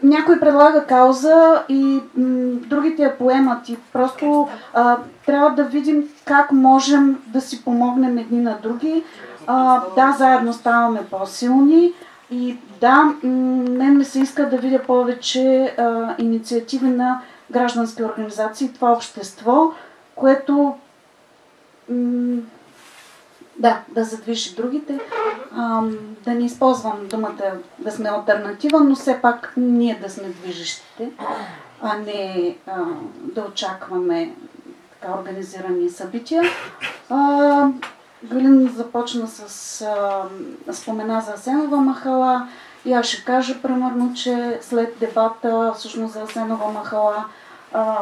някой предлага кауза и м, другите я поемат и просто а, трябва да видим как можем да си помогнем едни на други. А, да, заедно ставаме по-силни и да, мен ми се иска да видя повече а, инициативи на граждански организации, това общество, което м, да, да задвижи другите. А, да не използвам думата да сме альтернатива, но все пак ние да сме движещите, а не а, да очакваме така организирани събития. А, Галин започна с а, спомена за Асенова махала и аз ще кажа примерно, че след дебата всъщност за Асенова махала а,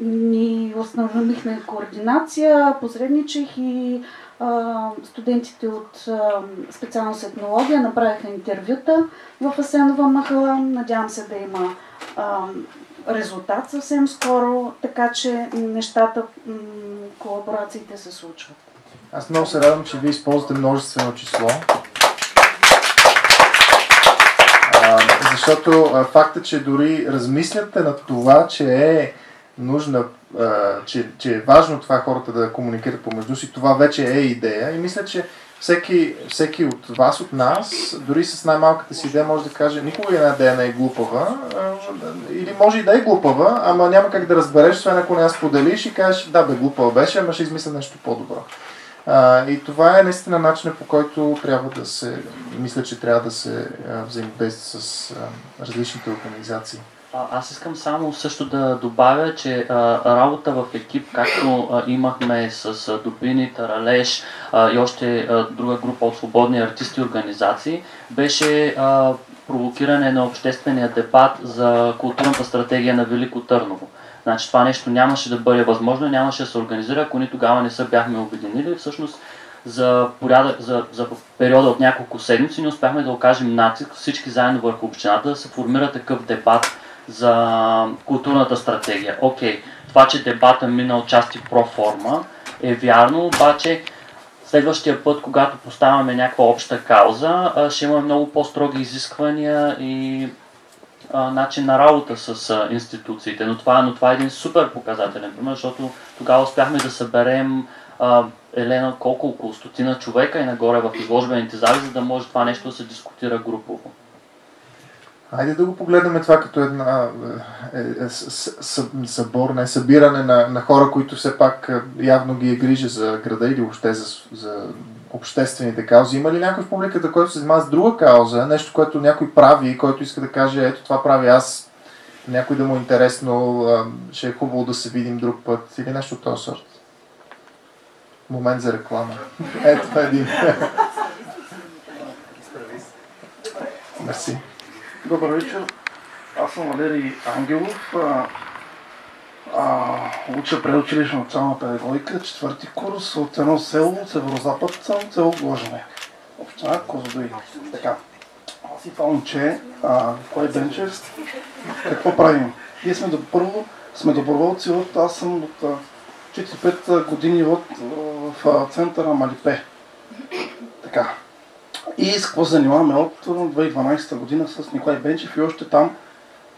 ни установихме координация, посредничих и а, студентите от а, специалност етнология направиха интервюта в Асенова махала. Надявам се да има а, резултат съвсем скоро, така че нещата, колаборациите се случват. Аз много се радвам, че вие използвате множествено число. А, защото а, факта, че дори размисляте на това, че е нужна, а, че, че е важно това хората да комуникират помежду си, това вече е идея. И мисля, че всеки, всеки от вас, от нас, дори с най-малката си идея може да каже, никога една идея не е глупава, или може и да е глупава, ама няма как да разбереш, освен ако не я споделиш и кажеш, да бе, глупава беше, ама ще измисля нещо по-добро. А, и това е наистина начинът по който трябва да се, мисля, че трябва да се взаимодейства с а, различните организации. А, аз искам само също да добавя, че а, работа в екип, както а, имахме с а, Добрини, Таралеш а, и още а, друга група от свободни артисти и организации, беше а, провокиране на обществения дебат за културната стратегия на Велико Търново. Значи това нещо нямаше да бъде възможно, нямаше да се организира, ако ни тогава не се бяхме обединили. Всъщност за, порядък, за, за периода от няколко седмици не успяхме да окажем натиск всички заедно върху общината да се формира такъв дебат за културната стратегия. Окей, okay, това, че дебата мина от части проформа е вярно, обаче следващия път, когато поставяме някаква обща кауза, ще имаме много по-строги изисквания и начин на работа с а, институциите. Но това, но това е един супер показателен пример, защото тогава успяхме да съберем а, Елена колко около стотина човека и нагоре в изложбените зали, за да може това нещо да се дискутира групово. Хайде да го погледнем това като една е, е, събор, не събиране на, на хора, които все пак явно ги е грижа за града или въобще за, за обществените каузи. Има ли някой в публиката, който се занимава с друга кауза, нещо, което някой прави, който иска да каже, ето това прави аз, някой да му е интересно, ще е хубаво да се видим друг път или нещо от този сорт? Момент за реклама. Ето това е един. Мерси. Добър вечер. Аз съм Валерий Ангелов. А, а, уча предучилищна национална педагогика, четвърти курс от едно село, северо-запад съм, село Гложене. Община Козлодуи. Така. Аз и това момче, кой Бенчев, какво правим? Ние сме до, първо сме доброволци от, аз съм от 4-5 години от, в центъра Малипе. Така. И с какво занимаваме от 2012 година с Николай Бенчев и още там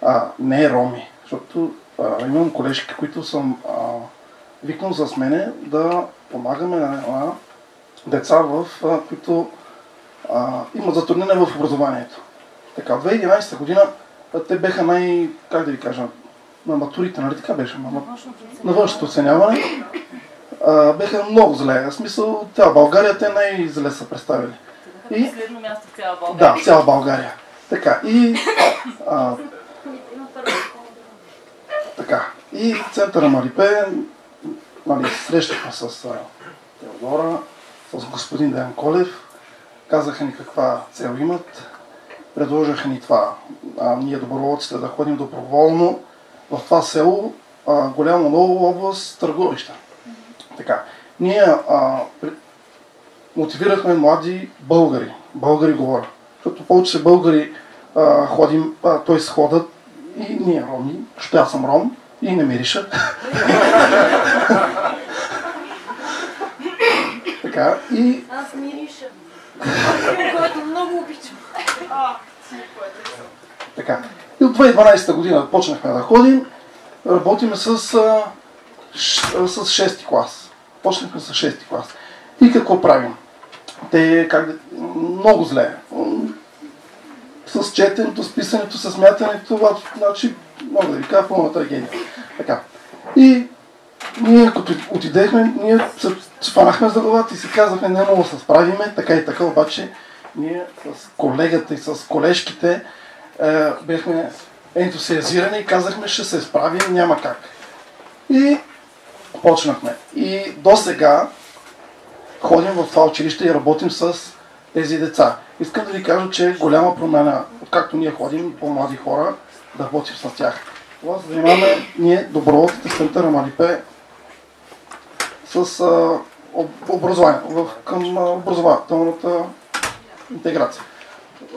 а, не е роми, защото а, имам колежки, които съм а, викнал с мене да помагаме на, на деца, в, а, които а, имат затруднение в образованието. Така, в 2011 година те беха най, как да ви кажа, на матурите, нали така беше? На, на външното оценяване. А, беха много зле. В смисъл, тя България те най-зле са представили. И... Последно място в цяла България. Да, цяла България. Така, и... А, така, и центъра Марипе, нали, срещахме с а, Теодора, с господин Ден Колев, казаха ни каква цел имат, предложиха ни това, а, ние доброволците да ходим доброволно в това село, а, голямо ново област, Търговища. Така, ние а, мотивирахме млади българи. Българи говоря. Защото повече българи а, ходим, т.е. ходят и ние роми, защото аз съм ром и не мириша. така, и... Аз мириша. Който много обичам. Така. И от 2012 година почнахме да ходим. Работиме с, с 6 клас. Почнахме с 6 клас. И какво правим? те как да, много зле. С четенето, с писането, с смятането, това, значи, мога да ви кажа, пълна трагедия. Така. И ние като отидехме, ние се спанахме за главата и си казахме, не мога да се справиме, така и така, обаче ние с колегата и с колежките е, бехме ентусиазирани и казахме, ще се справим, няма как. И почнахме. И до сега ходим в това училище и работим с тези деца. Искам да ви кажа, че е голяма промяна, откакто ние ходим по-млади хора, да работим с тях. Това се занимаваме ние, доброволците в центъра Малипе, с а, образование, в, към а, образователната интеграция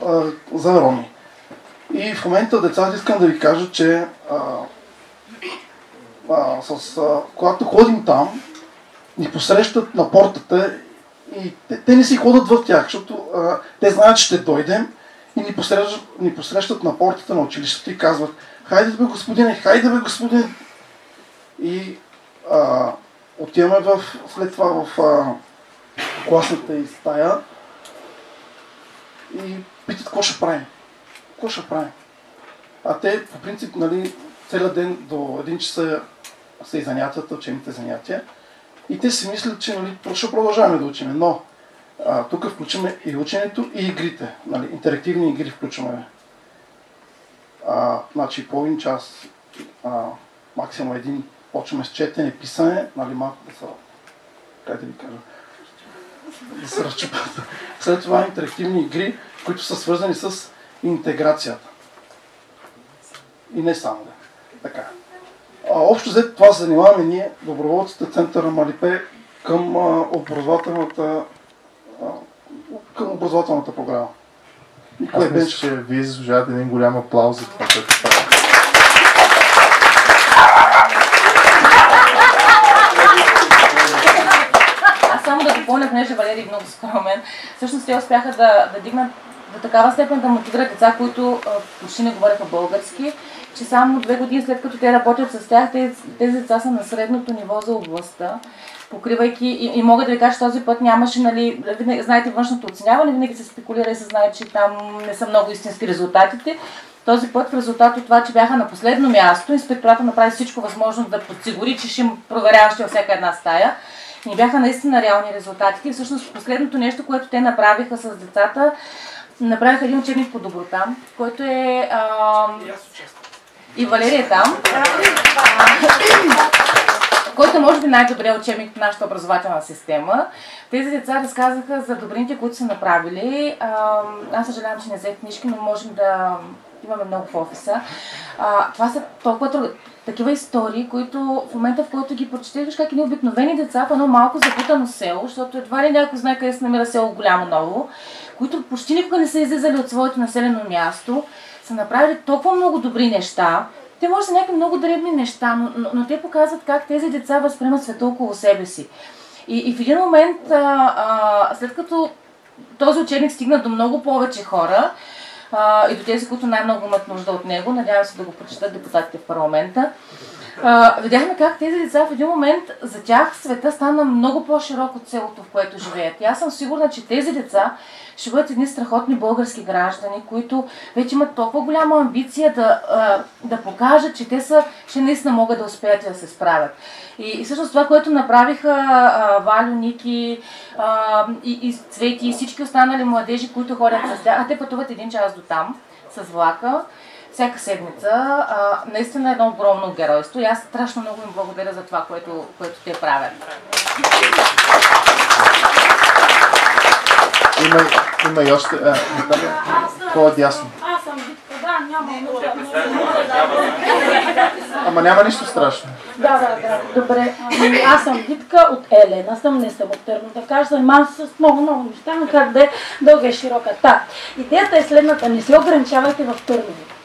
а, за роми. И в момента децата искам да ви кажа, че а, а, с, а, когато ходим там, ни посрещат на портата и те, те не си ходят в тях, защото а, те знаят, че ще дойдем и ни посрещат, ни посрещат на портата на училището и казват хайде бе господине, хайде бе господине. И а, отиваме в, след това в а, класната и стая и питат какво ще правим. Какво ще правим? А те, по принцип, нали, целият ден до един часа са и занятията, учените занятия. И те си мислят, че нали, ще продължаваме да учиме. Но а, тук включваме и ученето, и игрите. Нали, интерактивни игри включваме. А, значи половин час, а, максимум един, почваме с четене, писане, нали, малко да са, как да ви кажа, да се разчупят. След това интерактивни игри, които са свързани с интеграцията. И не само да. Така. А, общо взето това се занимаваме ние, доброволците Центъра Малипе, към а, образователната а, към образователната програма. Николай Аз мисля, че вие заслужавате един голям аплауз за това, което правите. Аз само да допълня, понеже Валерий е много скромен, всъщност те успяха да, да дигнат до такава степен да мотивират деца, които почти не говореха български, че само две години след като те работят с тях, тези, деца са на средното ниво за областта, покривайки и, и мога да ви кажа, че този път нямаше, нали, винаги, знаете, външното оценяване, винаги се спекулира и се знае, че там не са много истински резултатите. Този път в резултат от това, че бяха на последно място, инспектората направи всичко възможно да подсигури, че ще им проверяващи във всяка една стая. И бяха наистина реални резултатите. И всъщност последното нещо, което те направиха с децата, направиха един учебник по доброта, който е... А... И Валерия е там. който може би най-добрият учебник в нашата образователна система. Тези деца разказаха за добрините, които са направили. Аз съжалявам, че не взех книжки, но можем да имаме много в офиса. А, това са толкова такива истории, които в момента, в който ги прочетеш, как и обикновени деца в едно малко запутано село, защото едва ли някой знае къде се намира село голямо ново, които почти никога не са излизали от своето населено място, са направили толкова много добри неща. Те може да са някакви много дребни неща, но, но, но те показват как тези деца възприемат света около себе си. И, и в един момент, а, а, след като този учебник стигна до много повече хора, и до тези, които най-много имат нужда от него. Надявам се да го прочитат депутатите в парламента. Видяхме как тези деца в един момент за тях света стана много по-широк от селото, в което живеят. И аз съм сигурна, че тези деца ще бъдат едни страхотни български граждани, които вече имат толкова голяма амбиция да, да покажат, че те са, че наистина могат да успеят и да се справят. И, и всъщност това, което направиха а, Валю, Ники а, и, и Цвети и всички останали младежи, които ходят с тях, а те пътуват един час до там с влака, всяка седмица. А, наистина е едно огромно геройство и аз страшно много им благодаря за това, което, което те правят. Има, има и още... А, по-дясно. Аз съм битка, да, няма нужда. Ама няма нищо страшно. Да, да, да. Добре. Аз съм Витка от Елена, съм не съм от Търно. Да кажа, занимавам се с много, много неща, но как да е дълга и широка. Та, идеята е следната. Не се ограничавайте в Търново.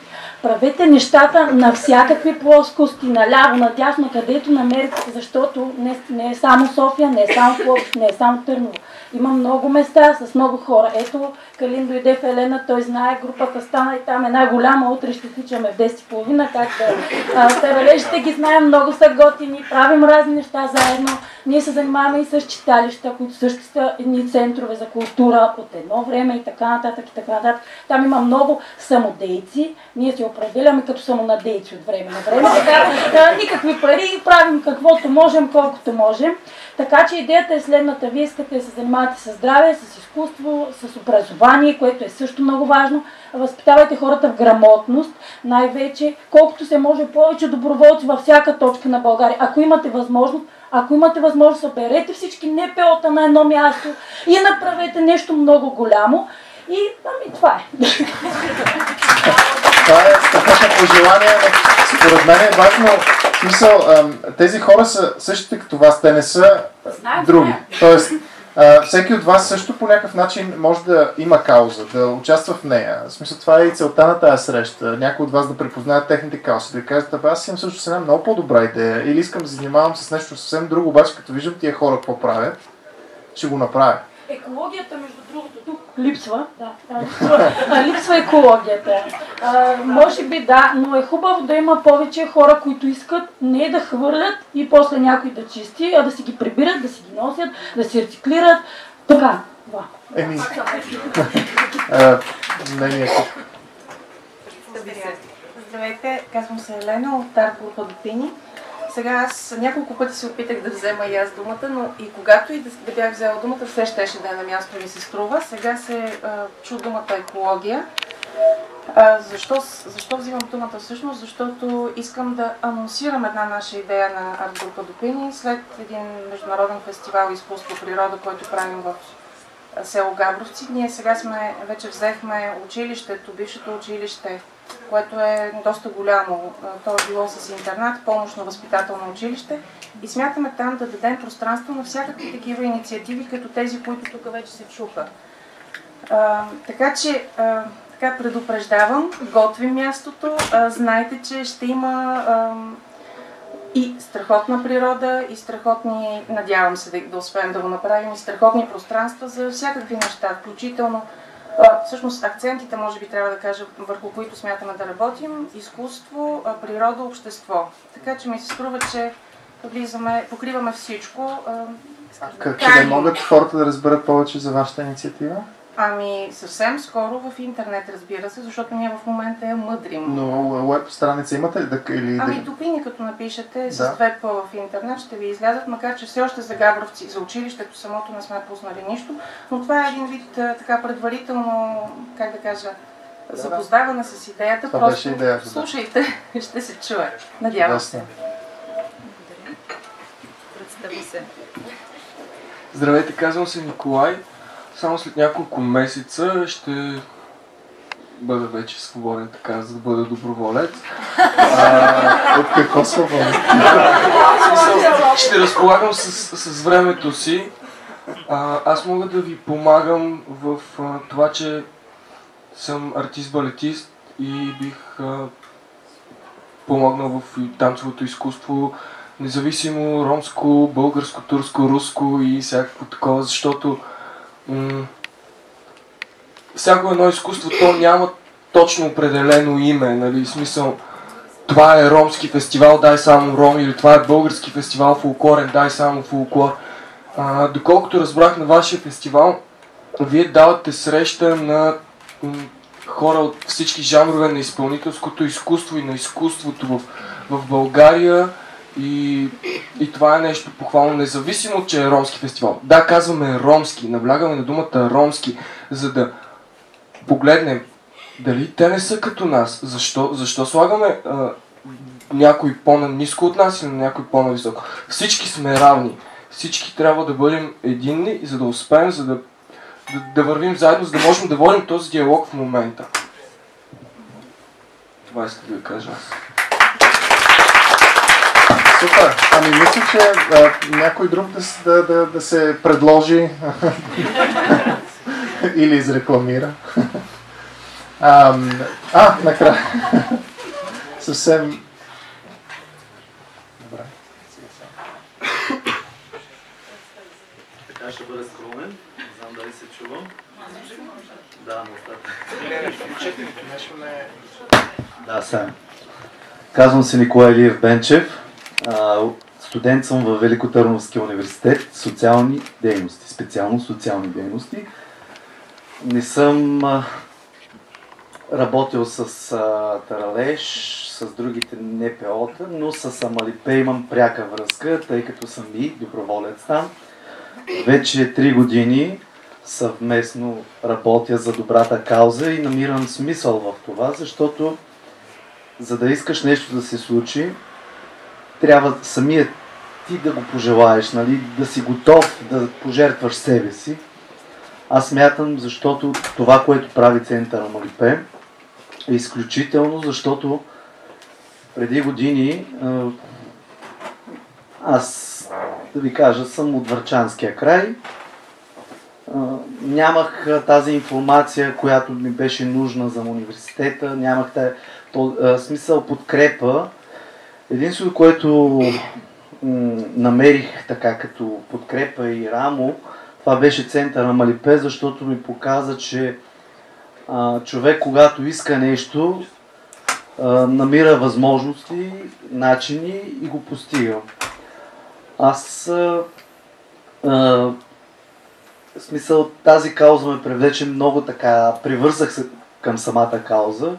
Правете нещата на всякакви плоскости, наляво, надясно, където намерите, защото не, не е само София, не е само Пловдив, не е само Търново. Има много места с много хора. Ето, Калин дойде в Елена, той знае, групата стана и там е най-голяма, утре ще тичаме в 10.30, как да... Старалежите ги знаем, много са готини, правим разни неща заедно. Ние се занимаваме и с читалища, които също са едни центрове за култура от едно време и така нататък и така нататък. Там има много самодейци. Ние се определяме като самонадейци от време на време. Така, никакви пари, правим каквото можем, колкото можем. Така че идеята е следната. Вие искате да се занимавате с здраве, с изкуство, с образование, което е също много важно. Възпитавайте хората в грамотност, най-вече колкото се може повече доброволци във всяка точка на България. Ако имате възможност, ако имате възможност, съберете всички НПО-та на едно място и направете нещо много голямо. И ами това е. Това е страхотно пожелание, но според мен е важно, смисъл, тези хора са същите като вас, те не са други. Тоест, всеки от вас също по някакъв начин може да има кауза, да участва в нея. В смисъл, това е и целта на тази среща. Някой от вас да препознаят техните каузи, да кажат, абе аз имам също с една много по-добра идея или искам да се занимавам с нещо съвсем друго, обаче като виждам тия хора какво правят, ще го направя. Екологията, между другото, тук липсва. Да, липсва, екологията. А, може би да, но е хубаво да има повече хора, които искат не да хвърлят и после някой да чисти, а да си ги прибират, да си ги носят, да си рециклират. Така, това. Еми, мнението. Здравейте, казвам се Елена от Арт група. Сега аз няколко пъти се опитах да взема и аз думата, но и когато и да, да бях взела думата, все щеше да е на място ми се струва. Сега се а, чу думата екология. А, защо, защо взимам думата всъщност? Защото искам да анонсирам една наша идея на арт група Допини след един международен фестивал изкуство природа, който правим в село Габровци. Ние сега сме, вече взехме училището, бившето училище което е доста голямо. То е било с интернат, помощно възпитателно училище и смятаме там да дадем пространство на всякакви такива инициативи, като тези, които тук вече се чуха. А, така че, а, така предупреждавам, готвим мястото, а, знайте, че ще има а, и страхотна природа, и страхотни, надявам се да, да успеем да го направим, и страхотни пространства за всякакви неща, включително Всъщност акцентите, може би трябва да кажа, върху които смятаме да работим, изкуство, природа, общество. Така че ми се струва, че влизаме, покриваме всичко. Къде могат хората да разберат повече за вашата инициатива? Ами съвсем скоро в интернет, разбира се, защото ние в момента я мъдрим. Но веб страница имате ли да или Ами допини, като напишете да. с две в интернет, ще ви излязат, макар че все още за Габровци, за училището самото не сме пуснали нищо, но това е един вид така предварително, как да кажа, да, запознаване с идеята. Това Просто беше идеята, слушайте, да. ще се чуе. Надявам се. Представи се. Здравейте, казвам се Николай само след няколко месеца ще бъда вече свободен, така, за да бъда доброволец. А, от какво свободен? ще разполагам с, с времето си. А, аз мога да ви помагам в а, това, че съм артист-балетист и бих а, помогнал в танцовото изкуство, независимо ромско, българско, турско, руско и всякакво такова, защото всяко едно изкуство, то няма точно определено име, нали, смисъл, това е ромски фестивал, дай само ром, или това е български фестивал фолклорен, дай само фолклор. А, доколкото разбрах на вашия фестивал, вие давате среща на хора от всички жанрове на изпълнителското изкуство и на изкуството в, в България. И, и това е нещо похвално, независимо, че е ромски фестивал. Да, казваме ромски, наблягаме на думата ромски, за да погледнем дали те не са като нас. Защо, защо слагаме а, някой по-ниско от нас и на някой по-нависоко? Всички сме равни. Всички трябва да бъдем единни, за да успеем, за да, да, да вървим заедно, за да можем да водим този диалог в момента. Това исках да ви кажа аз. Супер. Ами мисля, че а, някой друг да, да, да, да се предложи или изрекламира. А, а накрая. Съвсем... Добре. Така ще бъде скромен. Не знам дали се чувам. Да, на остатък. Да, сега. Казвам се Николай Илиев Бенчев. Студент съм в Великотърновския университет социални дейности, специално социални дейности. Не съм а, работил с а, Таралеш, с другите НПО-та, но с Амалипе имам пряка връзка, тъй като съм и доброволец там. Вече три години съвместно работя за добрата кауза и намирам смисъл в това, защото за да искаш нещо да се случи, трябва самият ти да го пожелаеш, нали? да си готов да пожертваш себе си. Аз мятам, защото това, което прави центъра Малипе, е изключително, защото преди години аз, да ви кажа, съм от Върчанския край. Нямах тази информация, която ми беше нужна за университета, нямах тази смисъл подкрепа. Единството, което намерих така като подкрепа и рамо, това беше центъра на Малипе, защото ми показа, че а, човек, когато иска нещо, а, намира възможности, начини и го постига. Аз а, а, смисъл тази кауза ме привлече много така, привързах се към самата кауза.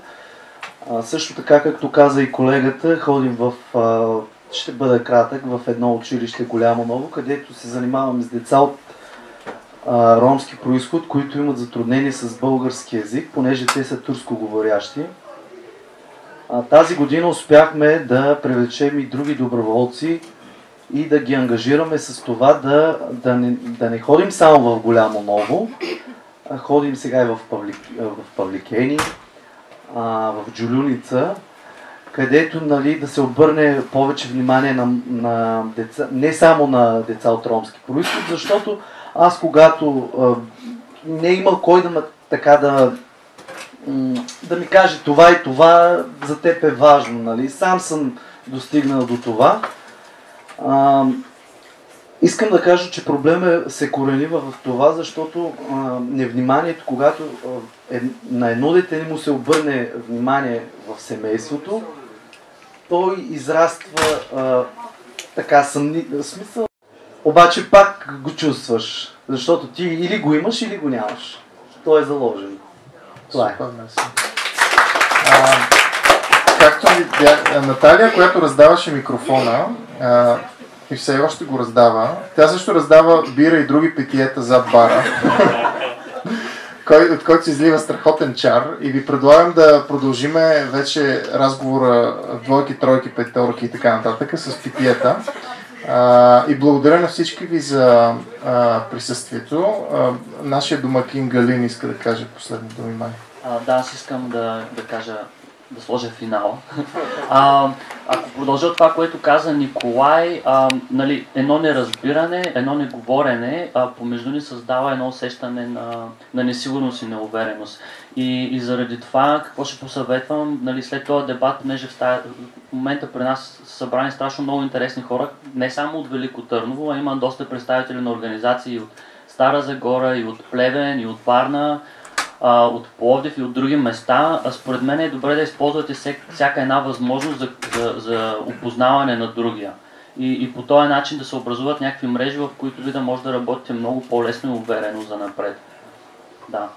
А, също така, както каза и колегата, ходим в, а, ще бъда кратък, в едно училище голямо ново, където се занимаваме с деца от а, ромски происход, които имат затруднение с български язик, понеже те са турско говорящи. А, тази година успяхме да привлечем и други доброволци и да ги ангажираме с това да, да, не, да не ходим само в голямо ново, а ходим сега и в, Павлик, в Павликени, в Джулюница, където нали, да се обърне повече внимание на, на деца, не само на деца от ромски происход, защото аз когато а, не е имал кой да ме така да, да ми каже това и това за теб е важно, нали? Сам съм достигнал до това. А, искам да кажа, че проблемът се корени в това, защото а, невниманието, когато а, е, на едно дете му се обърне внимание в семейството, той израства а, така съмни... смисъл. Обаче пак го чувстваш, защото ти или го имаш, или го нямаш. Той е заложен. Това е. А, както ви бях, Наталия, която раздаваше микрофона а, и все още го раздава, тя също раздава бира и други питиета зад бара, кой, от който се излива страхотен чар и ви предлагам да продължиме вече разговора двойки, тройки, петорки и така нататък с питиета. А, и благодаря на всички ви за а, присъствието. А, нашия домакин Галин иска да каже последни думи, май. Да, аз искам да, да кажа, да сложа финала. А, ако продължа това, което каза Николай, а, нали, едно неразбиране, едно неговорене а, помежду ни създава едно усещане на, на несигурност и неувереност. И, и заради това, какво ще посъветвам, нали, след този дебат, понеже в, в момента при нас са събрани страшно много интересни хора, не само от Велико Търново, а има доста представители на организации от Стара Загора, и от Плевен, и от Варна, а, от Пловдив и от други места, а според мен е добре да използвате всяка една възможност за, за, за опознаване на другия. И, и по този начин да се образуват някакви мрежи, в които ви да може да работите много по-лесно и уверено за напред. Да.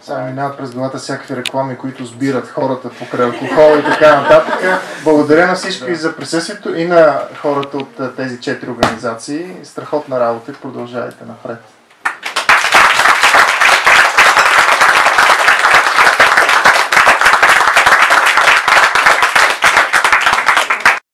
Сега минават през главата всякакви реклами, които сбират хората покрай алкохол и така нататък. Благодаря на всички за присъствието и на хората от тези четири организации. Страхотна работа и продължавайте напред.